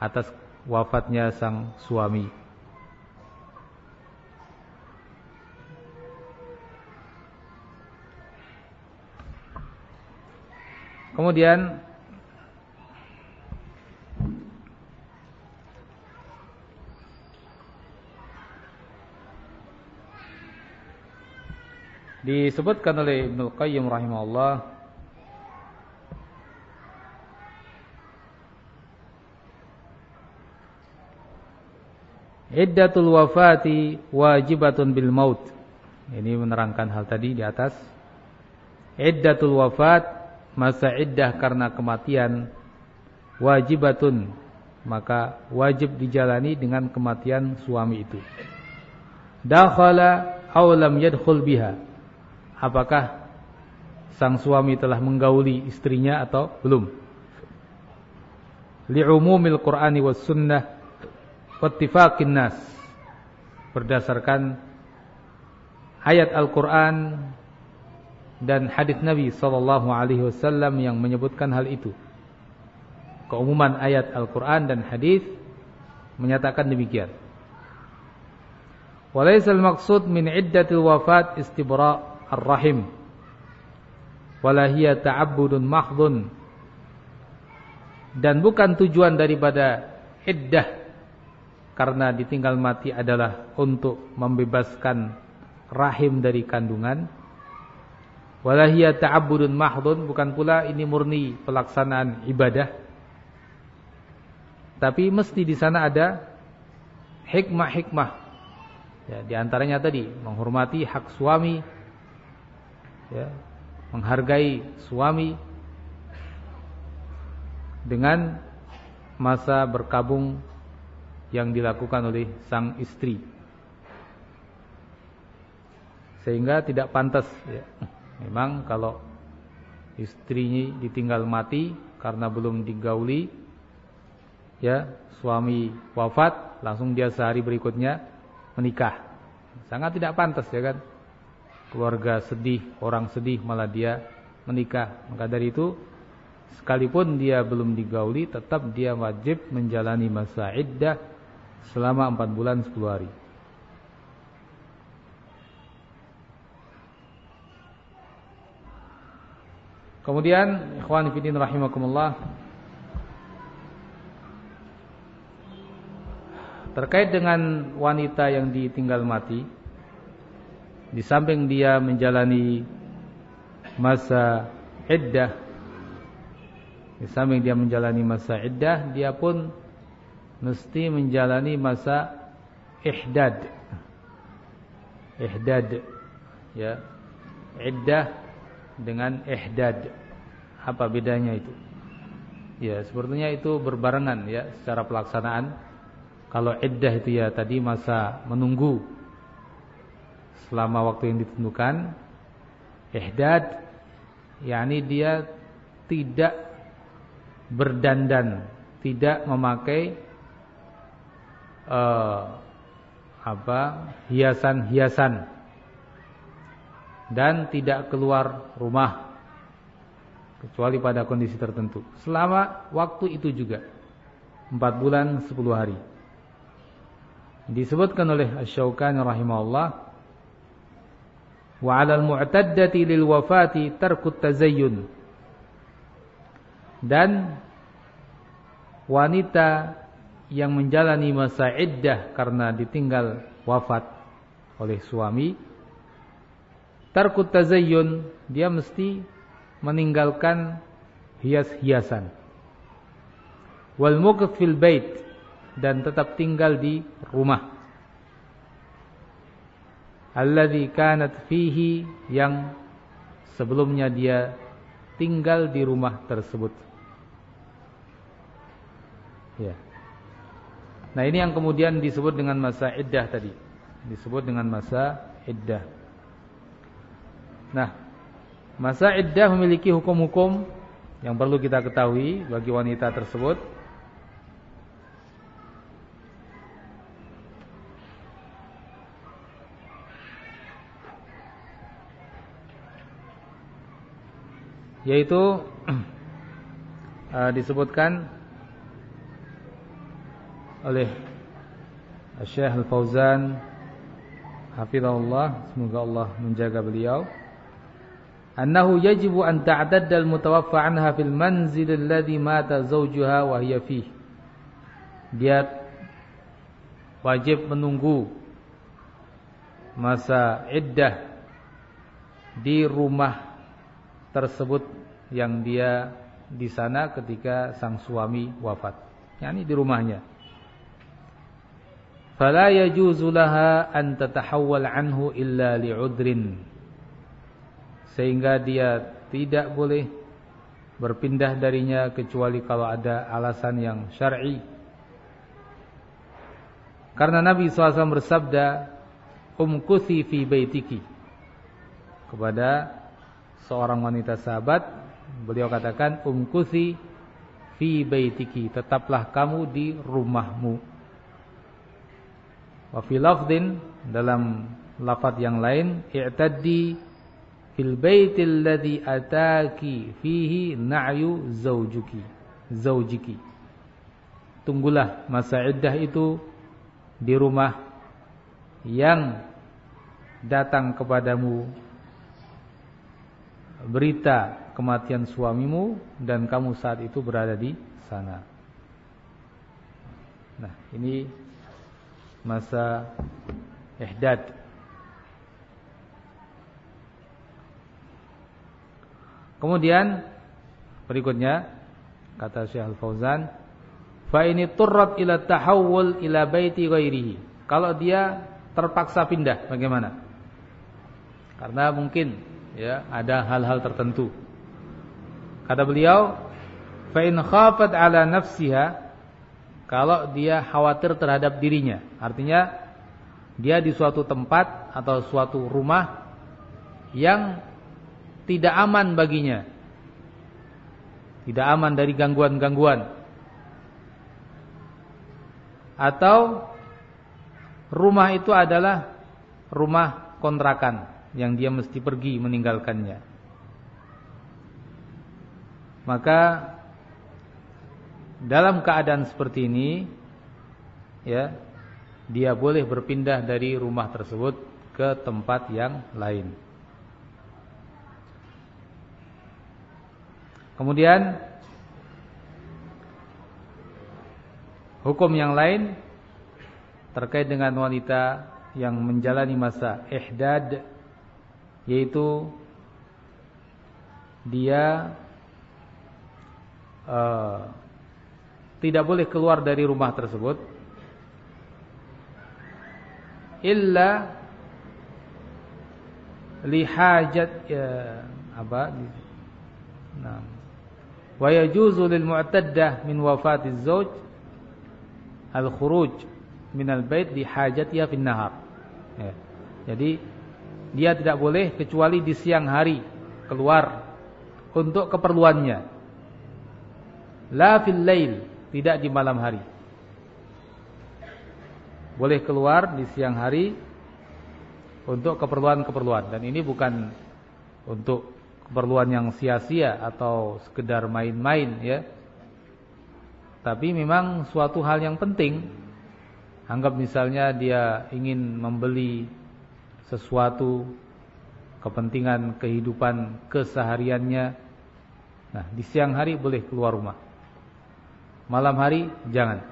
atas wafatnya sang suami. Kemudian disebutkan oleh Ibnu Qayyim rahimahullah Iddatul wafati wajibatun bil maut. Ini menerangkan hal tadi di atas. Iddatul wafat masa iddah karena kematian wajibatun maka wajib dijalani dengan kematian suami itu. Dakhala aw lam yadkhul biha. Apakah sang suami telah menggauli istrinya atau belum? Li'umumil qur'ani was sunnah wattifaqin nas. Berdasarkan ayat Al-Qur'an dan hadis Nabi sallallahu alaihi wasallam yang menyebutkan hal itu. Keumuman ayat Al-Qur'an dan hadis menyatakan demikian. Walaisal maksud min iddatil wafat istibra' ar-rahim. Wala hiya ta'abbudun mahdhun. Dan bukan tujuan daripada iddah karena ditinggal mati adalah untuk membebaskan rahim dari kandungan Walahiyya ta'abbudun mahdun bukan pula ini murni pelaksanaan ibadah. Tapi mesti di sana ada hikmah-hikmah. Ya, di antaranya tadi menghormati hak suami, ya, menghargai suami dengan masa berkabung yang dilakukan oleh sang istri. Sehingga tidak pantas ya, Memang kalau istrinya ditinggal mati karena belum digauli, ya suami wafat, langsung dia sehari berikutnya menikah. Sangat tidak pantas ya kan. Keluarga sedih, orang sedih malah dia menikah. Maka dari itu sekalipun dia belum digauli tetap dia wajib menjalani masa iddah selama 4 bulan 10 hari. Kemudian ikhwan fillah rahimakumullah terkait dengan wanita yang ditinggal mati di samping dia menjalani masa iddah di samping dia menjalani masa iddah dia pun mesti menjalani masa ihdad. Ihdad ya. Iddah dengan ihdad. Apa bedanya itu? Ya, sepertinya itu berbarengan ya secara pelaksanaan. Kalau iddah itu ya tadi masa menunggu selama waktu yang ditentukan. Ihdad yakni dia tidak berdandan, tidak memakai uh, apa hiasan-hiasan dan tidak keluar rumah. Kecuali pada kondisi tertentu. Selama waktu itu juga. 4 bulan 10 hari. Disebutkan oleh Asy-Syaukani rahimahullah wa 'alal mu'taddati lil wafati tarkut tazayyun. Dan wanita yang menjalani masa iddah karena ditinggal wafat oleh suami tarkut tazayyun dia mesti meninggalkan hias-hiasan. wal mukth fil bait dan tetap tinggal di rumah alladzi kanat fihi yang sebelumnya dia tinggal di rumah tersebut. Ya. Nah, ini yang kemudian disebut dengan masa iddah tadi. Disebut dengan masa iddah. Nah, masa iddah memiliki hukum-hukum yang perlu kita ketahui bagi wanita tersebut. yaitu uh, disebutkan oleh Syekh Al-Fauzan hafizahullah semoga Allah menjaga beliau annahu yajibu an ta'tadda al-mutawaffa anha fil manzil alladhi mata zawjuha wa hiya fihi dia wajib menunggu masa iddah di rumah tersebut yang dia di sana ketika sang suami wafat. yakni di rumahnya. Fala yajuzu laha an tatahawwal anhu illa li'udrin. Sehingga dia tidak boleh berpindah darinya kecuali kalau ada alasan yang syar'i. Karena Nabi SAW bersabda, Umkuthi fi baitiki. Kepada seorang wanita sahabat, beliau katakan umkusi fi baitiki, tetaplah kamu di rumahmu. Wa fi dalam lafaz yang lain, i'taddi fil baitil ladzi ataki fihi na'yu zaujuki. Zaujiki. Tunggulah masa iddah itu di rumah yang datang kepadamu berita kematian suamimu dan kamu saat itu berada di sana. Nah, ini masa ihdad. Kemudian berikutnya kata Syekh Al-Fauzan, fa ini turrat ila tahawul ila baiti ghairihi. Kalau dia terpaksa pindah bagaimana? Karena mungkin ya ada hal-hal tertentu kata beliau fa in khafat ala nafsiha kalau dia khawatir terhadap dirinya artinya dia di suatu tempat atau suatu rumah yang tidak aman baginya tidak aman dari gangguan-gangguan atau rumah itu adalah rumah kontrakan yang dia mesti pergi meninggalkannya. Maka dalam keadaan seperti ini ya, dia boleh berpindah dari rumah tersebut ke tempat yang lain. Kemudian hukum yang lain terkait dengan wanita yang menjalani masa ihdad yaitu dia uh, tidak boleh keluar dari rumah tersebut illa lihajat ya, apa? Nah wa yajuzu lil mu'taddah min wafatiz zawj al khuruj min al bait li hajatiha fin nahar ya. jadi dia tidak boleh kecuali di siang hari keluar untuk keperluannya. La fil lail, tidak di malam hari. Boleh keluar di siang hari untuk keperluan-keperluan dan ini bukan untuk keperluan yang sia-sia atau sekedar main-main ya. Tapi memang suatu hal yang penting. Anggap misalnya dia ingin membeli sesuatu kepentingan kehidupan kesehariannya. Nah, di siang hari boleh keluar rumah. Malam hari jangan.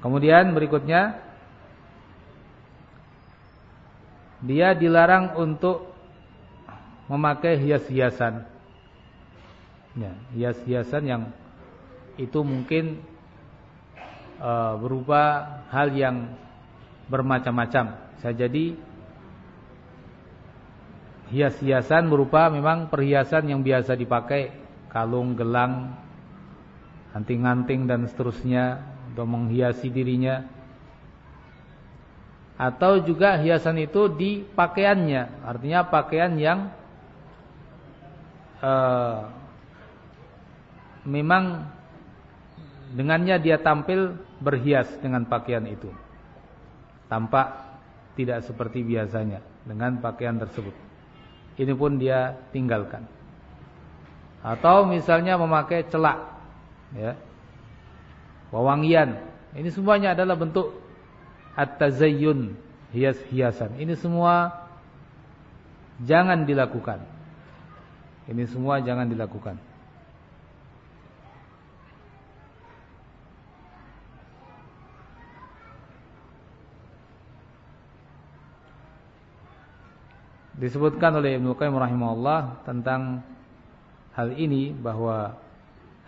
Kemudian berikutnya dia dilarang untuk memakai hias-hiasan. Ya, hias-hiasan yang itu mungkin uh, berupa hal yang bermacam-macam. Bisa jadi hias-hiasan berupa memang perhiasan yang biasa dipakai, kalung, gelang, anting-anting dan seterusnya untuk menghiasi dirinya. Atau juga hiasan itu di pakaiannya, artinya pakaian yang uh, memang dengannya dia tampil berhias dengan pakaian itu. Tampak tidak seperti biasanya dengan pakaian tersebut. Ini pun dia tinggalkan. Atau misalnya memakai celak ya. Wawangian. Ini semuanya adalah bentuk at-tazayyun, hias-hiasan. Ini semua jangan dilakukan. Ini semua jangan dilakukan. Disebutkan oleh Ibnu Qayyim rahimahullah tentang hal ini bahwa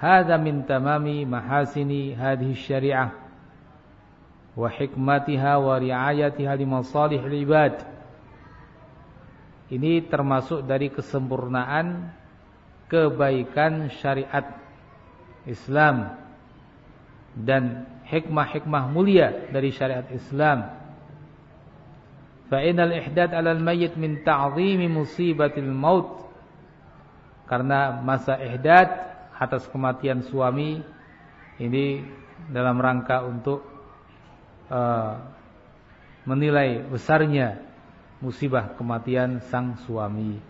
hadza min tamami mahasini hadhihi syariah wa hikmatiha wa riayatiha li ibad. Ini termasuk dari kesempurnaan kebaikan syariat Islam dan hikmah-hikmah mulia dari syariat Islam Fa'inal ihdad alal mayyit min ta'zimi musibatil maut. Karena masa ihdad atas kematian suami ini dalam rangka untuk uh, menilai besarnya musibah kematian sang suami.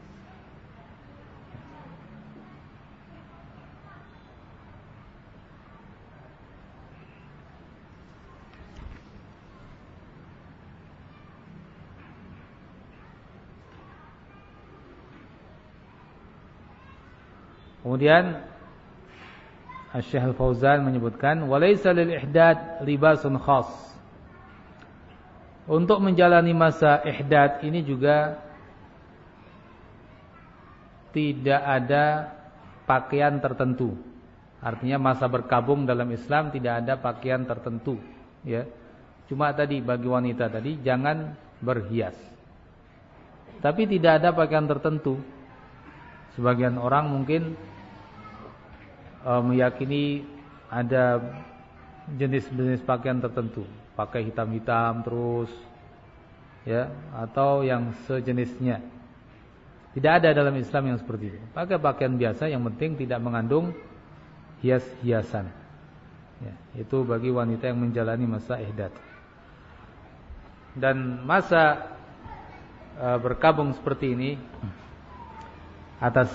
Kemudian Syekh Al-Fauzan menyebutkan walaysa lil ihdad libasun khas. Untuk menjalani masa ihdad ini juga tidak ada pakaian tertentu. Artinya masa berkabung dalam Islam tidak ada pakaian tertentu, ya. Cuma tadi bagi wanita tadi jangan berhias. Tapi tidak ada pakaian tertentu. Sebagian orang mungkin uh, meyakini ada jenis-jenis pakaian tertentu, pakai hitam-hitam terus ya atau yang sejenisnya. Tidak ada dalam Islam yang seperti itu. Pakai pakaian biasa yang penting tidak mengandung hias-hiasan. Ya, itu bagi wanita yang menjalani masa ihdat. Dan masa uh, berkabung seperti ini atas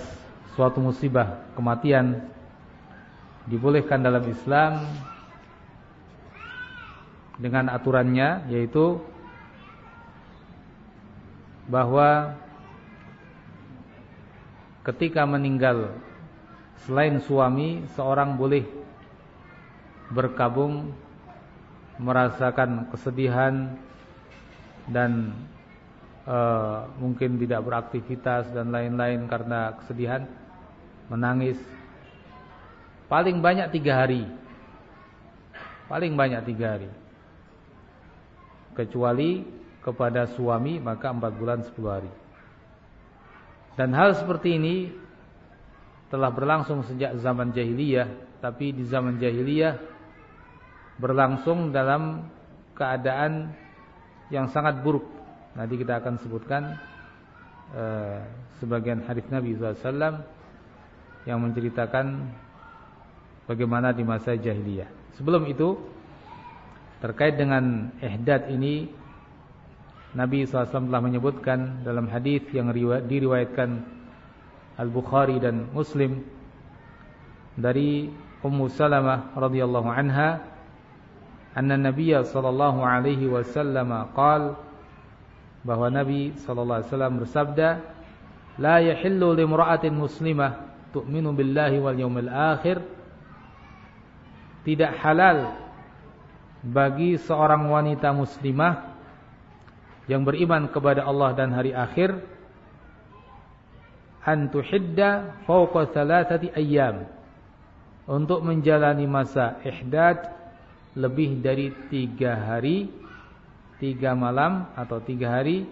suatu musibah kematian dibolehkan dalam Islam dengan aturannya yaitu bahwa ketika meninggal selain suami seorang boleh berkabung merasakan kesedihan dan e, mungkin tidak beraktivitas dan lain-lain karena kesedihan menangis Paling banyak tiga hari. Paling banyak tiga hari. Kecuali kepada suami maka empat bulan sepuluh hari. Dan hal seperti ini telah berlangsung sejak zaman jahiliyah. Tapi di zaman jahiliyah berlangsung dalam keadaan yang sangat buruk. Nanti kita akan sebutkan uh, sebagian hadis Nabi SAW yang menceritakan bagaimana di masa jahiliyah. Sebelum itu terkait dengan ihdad ini Nabi SAW telah menyebutkan dalam hadis yang diriwayatkan Al-Bukhari dan Muslim dari Ummu Salamah radhiyallahu anha anna Nabi sallallahu alaihi wasallam qaal bahwa Nabi sallallahu alaihi wasallam bersabda la yahillu limra'atin muslimah tu'minu billahi wal yawmil akhir. Tidak halal bagi seorang wanita muslimah yang beriman kepada Allah dan hari akhir an tuhidda thalathati ayyam. Untuk menjalani masa ihdad lebih dari tiga hari tiga malam atau tiga hari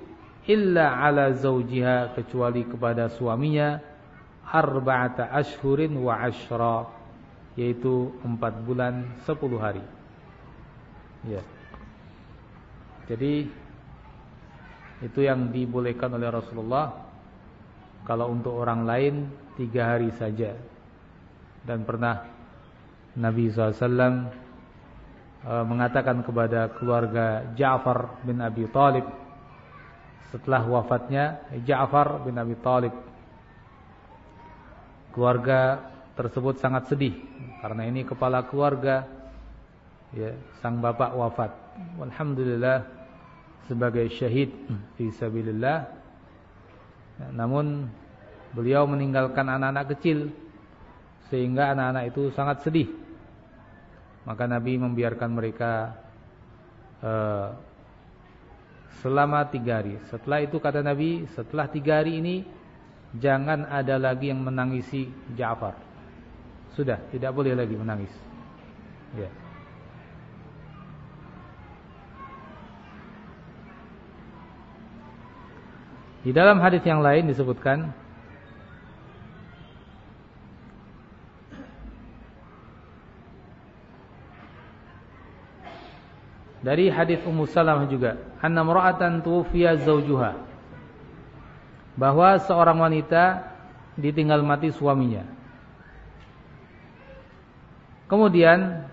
illa ala zawjiha kecuali kepada suaminya arba'ata ashhurin wa ashra yaitu empat bulan sepuluh hari ya jadi itu yang dibolehkan oleh Rasulullah kalau untuk orang lain tiga hari saja. Dan pernah Nabi SAW e, mengatakan kepada keluarga Ja'far bin Abi Talib setelah wafatnya Ja'far bin Abi Talib keluarga tersebut sangat sedih karena ini kepala keluarga ya sang bapak wafat alhamdulillah sebagai syahid fi sabilillah namun beliau meninggalkan anak-anak kecil sehingga anak-anak itu sangat sedih. Maka Nabi membiarkan mereka uh, selama tiga hari. Setelah itu kata Nabi, setelah tiga hari ini jangan ada lagi yang menangisi Ja'far. Sudah, tidak boleh lagi menangis. Ya. Di dalam hadis yang lain disebutkan Dari hadis Ummu Salamah juga, anna mar'atan tuwfiya zawjuha. Bahwa seorang wanita ditinggal mati suaminya. Kemudian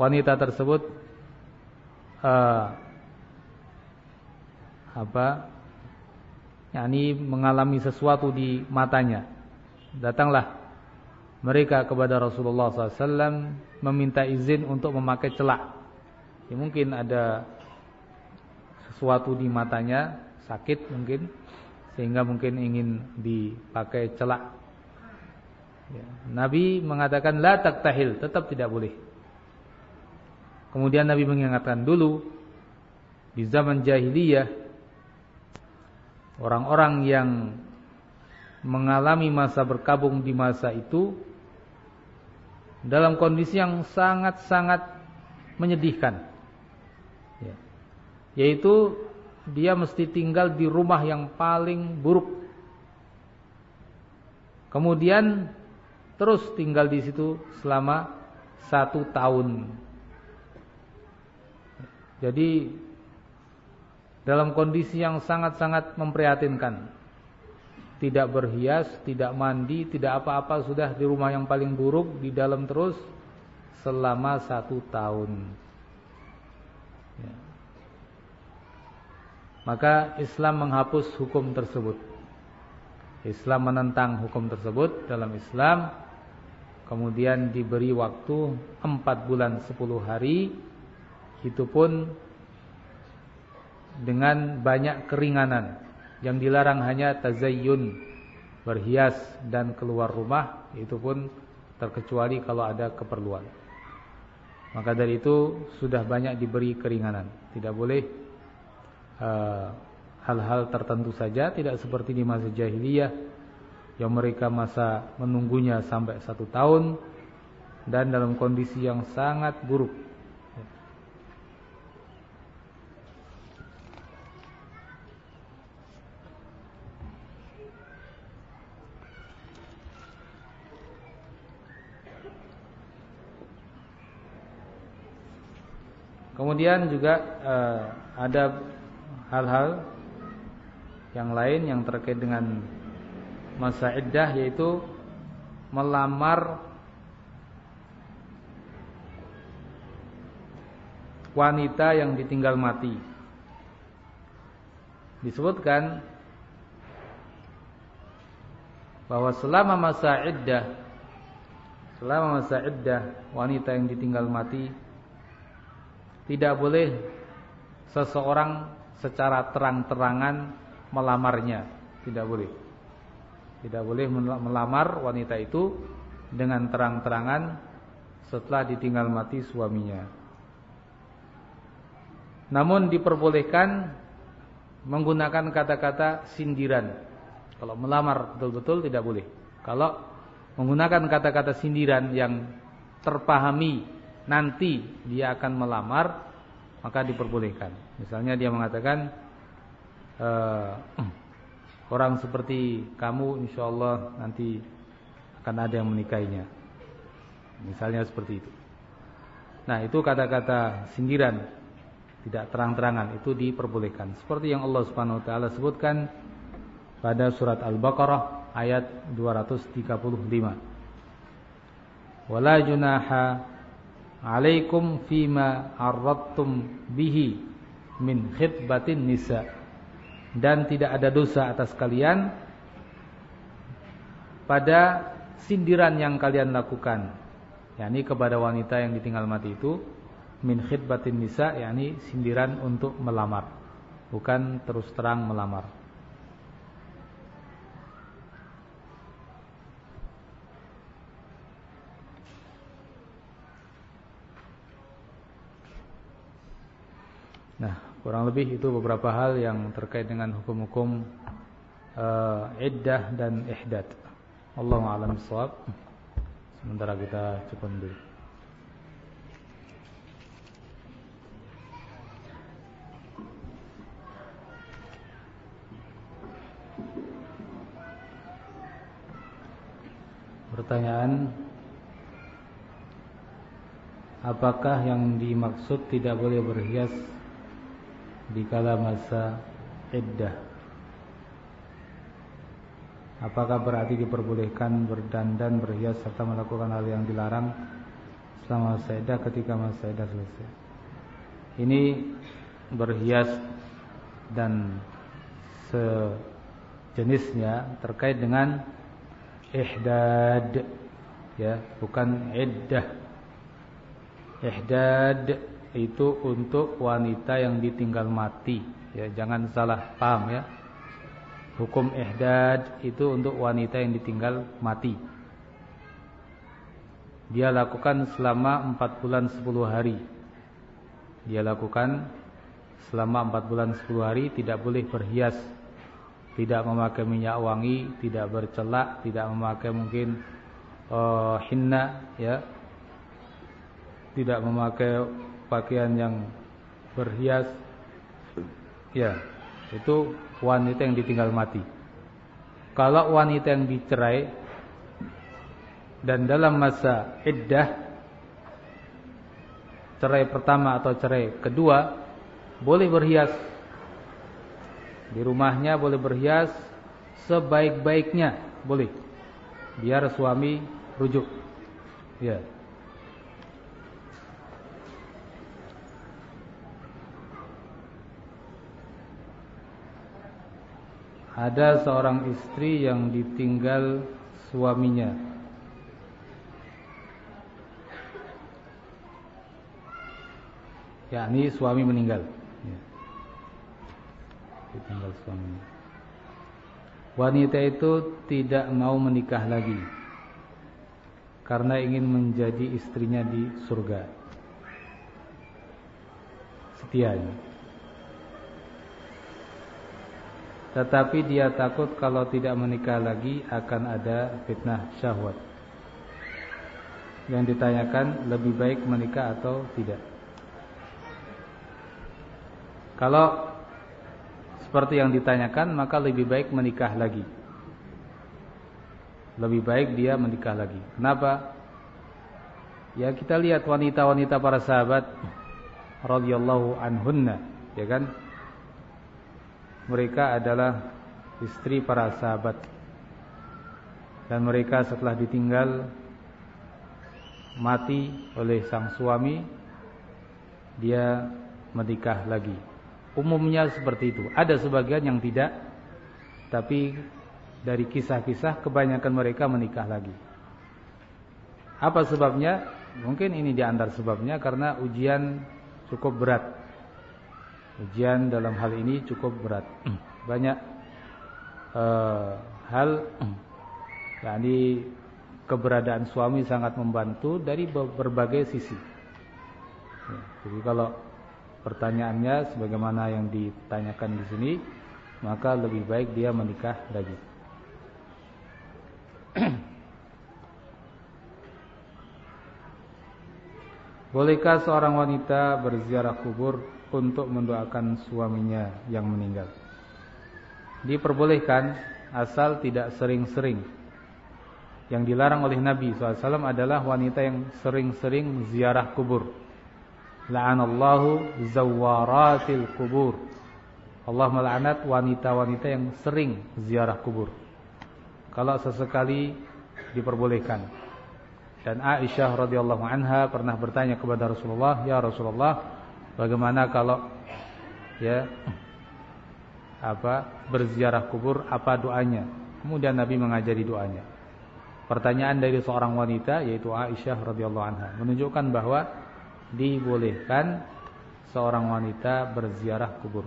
wanita tersebut uh, apa? Yakni mengalami sesuatu di matanya. Datanglah mereka kepada Rasulullah SAW meminta izin untuk memakai celak ya mungkin ada sesuatu di matanya sakit mungkin sehingga mungkin ingin dipakai celak ya. Nabi mengatakan la taktahil tetap tidak boleh kemudian Nabi mengingatkan dulu di zaman jahiliyah orang-orang yang mengalami masa berkabung di masa itu dalam kondisi yang sangat-sangat menyedihkan yaitu dia mesti tinggal di rumah yang paling buruk. Kemudian terus tinggal di situ selama satu tahun. Jadi dalam kondisi yang sangat-sangat memprihatinkan. Tidak berhias, tidak mandi, tidak apa-apa sudah di rumah yang paling buruk di dalam terus selama satu tahun. Ya. Maka Islam menghapus hukum tersebut. Islam menentang hukum tersebut dalam Islam. Kemudian diberi waktu 4 bulan 10 hari. Itu pun dengan banyak keringanan. Yang dilarang hanya tazayyun, berhias dan keluar rumah. Itu pun terkecuali kalau ada keperluan. Maka dari itu sudah banyak diberi keringanan. Tidak boleh Eh, hal-hal tertentu saja tidak seperti di masa jahiliyah yang mereka masa menunggunya sampai satu tahun dan dalam kondisi yang sangat buruk Kemudian juga uh, ada hal-hal yang lain yang terkait dengan masa iddah yaitu melamar wanita yang ditinggal mati. Disebutkan bahwa selama masa iddah selama masa iddah wanita yang ditinggal mati tidak boleh seseorang secara terang-terangan melamarnya. Tidak boleh. Tidak boleh melamar wanita itu dengan terang-terangan setelah ditinggal mati suaminya. Namun diperbolehkan menggunakan kata-kata sindiran. Kalau melamar betul-betul tidak boleh. Kalau menggunakan kata-kata sindiran yang terpahami nanti dia akan melamar, maka diperbolehkan. Misalnya dia mengatakan e, orang seperti kamu insya Allah nanti akan ada yang menikahinya. Misalnya seperti itu. Nah itu kata-kata sindiran tidak terang-terangan itu diperbolehkan. Seperti yang Allah Subhanahu Wa Taala sebutkan pada surat Al-Baqarah ayat 235. Wala junaha alaikum fima arradtum bihi min khitbatin nisa. Dan tidak ada dosa atas kalian pada sindiran yang kalian lakukan. Yakni kepada wanita yang ditinggal mati itu min khitbatin nisa yakni sindiran untuk melamar. Bukan terus terang melamar Nah, kurang lebih itu beberapa hal yang terkait dengan hukum-hukum uh, iddah dan ihdad. Allahu a'lam bishawab. Sementara kita cukup dulu. Pertanyaan Apakah yang dimaksud tidak boleh berhias di kala masa iddah. Apakah berarti diperbolehkan berdandan, berhias serta melakukan hal yang dilarang selama masa iddah ketika masa iddah selesai? Ini berhias dan sejenisnya terkait dengan ihdad ya, bukan iddah. Ihdad itu untuk wanita yang ditinggal mati. Ya jangan salah paham ya. Hukum ihdad itu untuk wanita yang ditinggal mati. Dia lakukan selama 4 bulan 10 hari. Dia lakukan selama 4 bulan 10 hari tidak boleh berhias tidak memakai minyak wangi tidak bercelak tidak memakai mungkin uh, hinna ya. Tidak memakai pakaian yang berhias. Ya itu wanita yang ditinggal mati. Kalau wanita yang dicerai dan dalam masa iddah cerai pertama atau cerai kedua boleh berhias. Di rumahnya boleh berhias sebaik-baiknya boleh biar suami rujuk. Ya Ada seorang istri yang ditinggal suaminya. Yakni suami meninggal. Ya. ditinggal suaminya. Wanita itu tidak mau menikah lagi. Karena ingin menjadi istrinya di surga. Setianya Tetapi dia takut kalau tidak menikah lagi akan ada fitnah syahwat. Yang ditanyakan lebih baik menikah atau tidak. Kalau seperti yang ditanyakan maka lebih baik menikah lagi. Lebih baik dia menikah lagi. Kenapa? Ya kita lihat wanita-wanita para sahabat radhiyallahu anhunna, ya kan? Mereka adalah istri para sahabat. Dan mereka setelah ditinggal mati oleh sang suami dia menikah lagi. Umumnya seperti itu. Ada sebagian yang tidak tapi dari kisah-kisah kebanyakan mereka menikah lagi. Apa sebabnya? Mungkin ini diantar sebabnya karena ujian cukup berat Ujian dalam hal ini cukup berat. Banyak uh, hal yakni keberadaan suami sangat membantu dari berbagai sisi. Ya, jadi kalau pertanyaannya sebagaimana yang ditanyakan di sini, maka lebih baik dia menikah lagi. Bolehkah seorang wanita berziarah kubur untuk mendoakan suaminya yang meninggal? Diperbolehkan asal tidak sering-sering. Yang dilarang oleh Nabi SAW adalah wanita yang sering-sering ziarah kubur. La'anallahu zawaratil kubur. Allah melaknat wanita-wanita yang sering ziarah kubur. Kalau sesekali diperbolehkan. Dan Aisyah radhiyallahu anha pernah bertanya kepada Rasulullah, "Ya Rasulullah, bagaimana kalau ya apa berziarah kubur apa doanya?" Kemudian Nabi mengajari doanya. Pertanyaan dari seorang wanita yaitu Aisyah radhiyallahu anha menunjukkan bahwa dibolehkan seorang wanita berziarah kubur.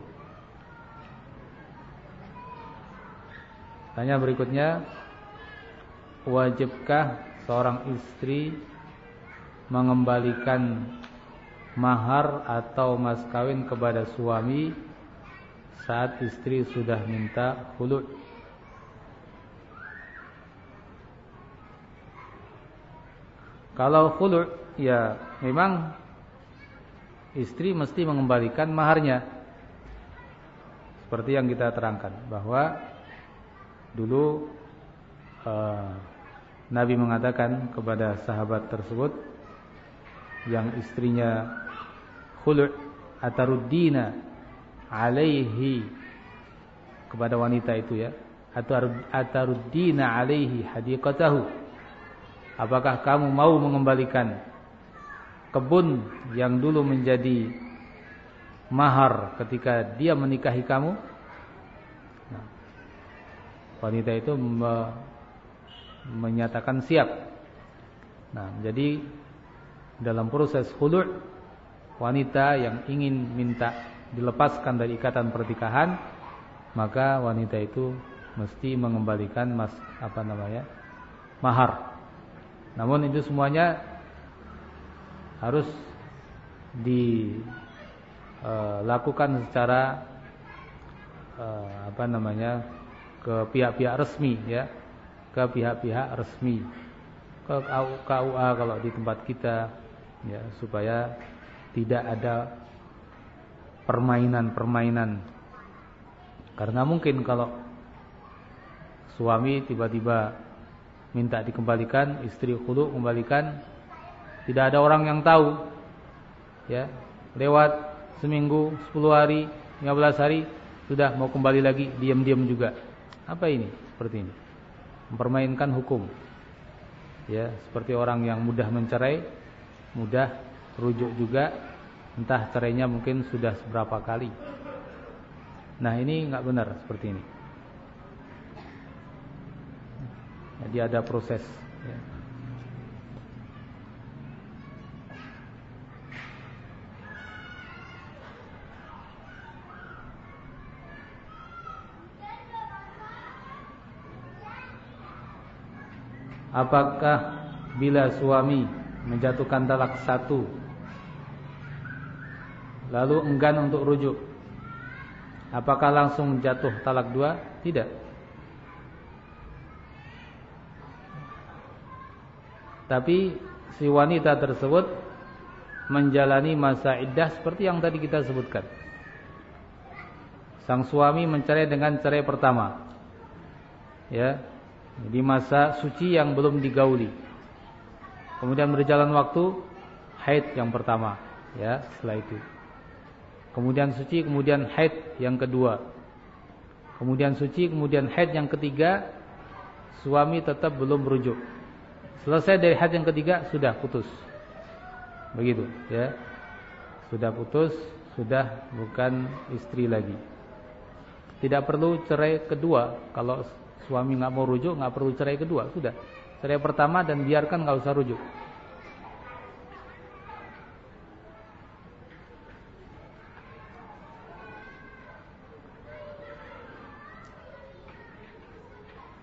Tanya berikutnya, wajibkah seorang istri mengembalikan mahar atau mas kawin kepada suami saat istri sudah minta khulu' Kalau khulu' ya memang istri mesti mengembalikan maharnya. Seperti yang kita terangkan bahwa dulu uh, Nabi mengatakan kepada sahabat tersebut yang istrinya khulu' ataruddina alaihi kepada wanita itu ya. Ataruddina alaihi hadiqatahu. Apakah kamu mau mengembalikan kebun yang dulu menjadi mahar ketika dia menikahi kamu? Nah, wanita itu menyatakan siap. Nah, jadi dalam proses khulu' wanita yang ingin minta dilepaskan dari ikatan pernikahan, maka wanita itu mesti mengembalikan mas apa namanya? mahar. Namun itu semuanya harus dilakukan e, secara e, apa namanya? ke pihak-pihak resmi ya ke pihak-pihak resmi ke KUA kalau di tempat kita ya supaya tidak ada permainan-permainan. Karena mungkin kalau suami tiba-tiba minta dikembalikan istri khulu kembalikan tidak ada orang yang tahu ya. Lewat seminggu 10 hari 15 hari sudah mau kembali lagi diam-diam juga. Apa ini? Seperti ini. Mempermainkan hukum. Ya, seperti orang yang mudah mencerai, mudah rujuk juga, entah cerainya mungkin sudah seberapa kali. Nah, ini nggak benar seperti ini. Jadi ada proses. Ya. Apakah bila suami menjatuhkan talak satu Lalu enggan untuk rujuk Apakah langsung jatuh talak dua? Tidak Tapi si wanita tersebut Menjalani masa iddah seperti yang tadi kita sebutkan Sang suami mencerai dengan cerai pertama Ya di masa suci yang belum digauli. Kemudian berjalan waktu haid yang pertama, ya, setelah itu. Kemudian suci, kemudian haid yang kedua. Kemudian suci, kemudian haid yang ketiga, suami tetap belum merujuk. Selesai dari haid yang ketiga sudah putus. Begitu, ya. Sudah putus, sudah bukan istri lagi. Tidak perlu cerai kedua kalau Suami nggak mau rujuk, nggak perlu cerai kedua, sudah. Cerai pertama dan biarkan nggak usah rujuk.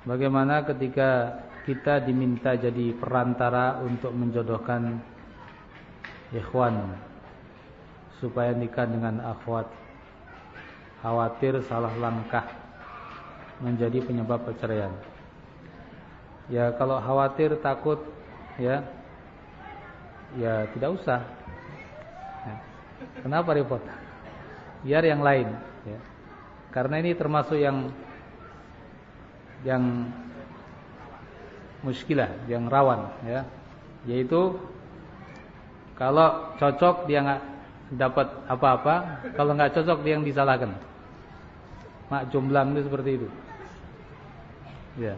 Bagaimana ketika kita diminta jadi perantara untuk menjodohkan ikhwan supaya nikah dengan akhwat khawatir salah langkah menjadi penyebab perceraian. Ya kalau khawatir takut ya ya tidak usah. Ya. Kenapa repot? Biar yang lain ya. Karena ini termasuk yang yang muskilah, yang rawan ya. Yaitu kalau cocok dia nggak dapat apa-apa, kalau nggak cocok dia yang disalahkan. Mak jomblang itu seperti itu. Ya.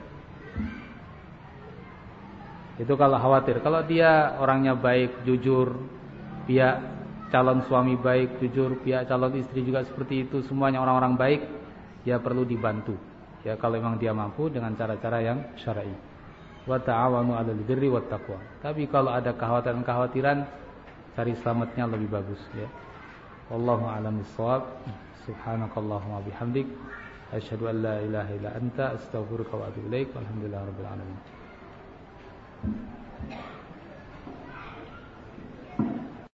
Itu kalau khawatir. Kalau dia orangnya baik, jujur, pihak calon suami baik, jujur, pihak calon istri juga seperti itu, semuanya orang-orang baik, ya perlu dibantu. Ya kalau memang dia mampu dengan cara-cara yang syar'i. Wa ta'awanu 'alal birri wat taqwa. Tapi kalau ada kekhawatiran-kekhawatiran, cari selamatnya lebih bagus ya. Wallahu a'lam bissawab. Subhanakallahumma bihamdik asyhadu an la ilaha illa anta astaghfiruka wa atubu ilaik. Walhamdulillahirabbil alamin.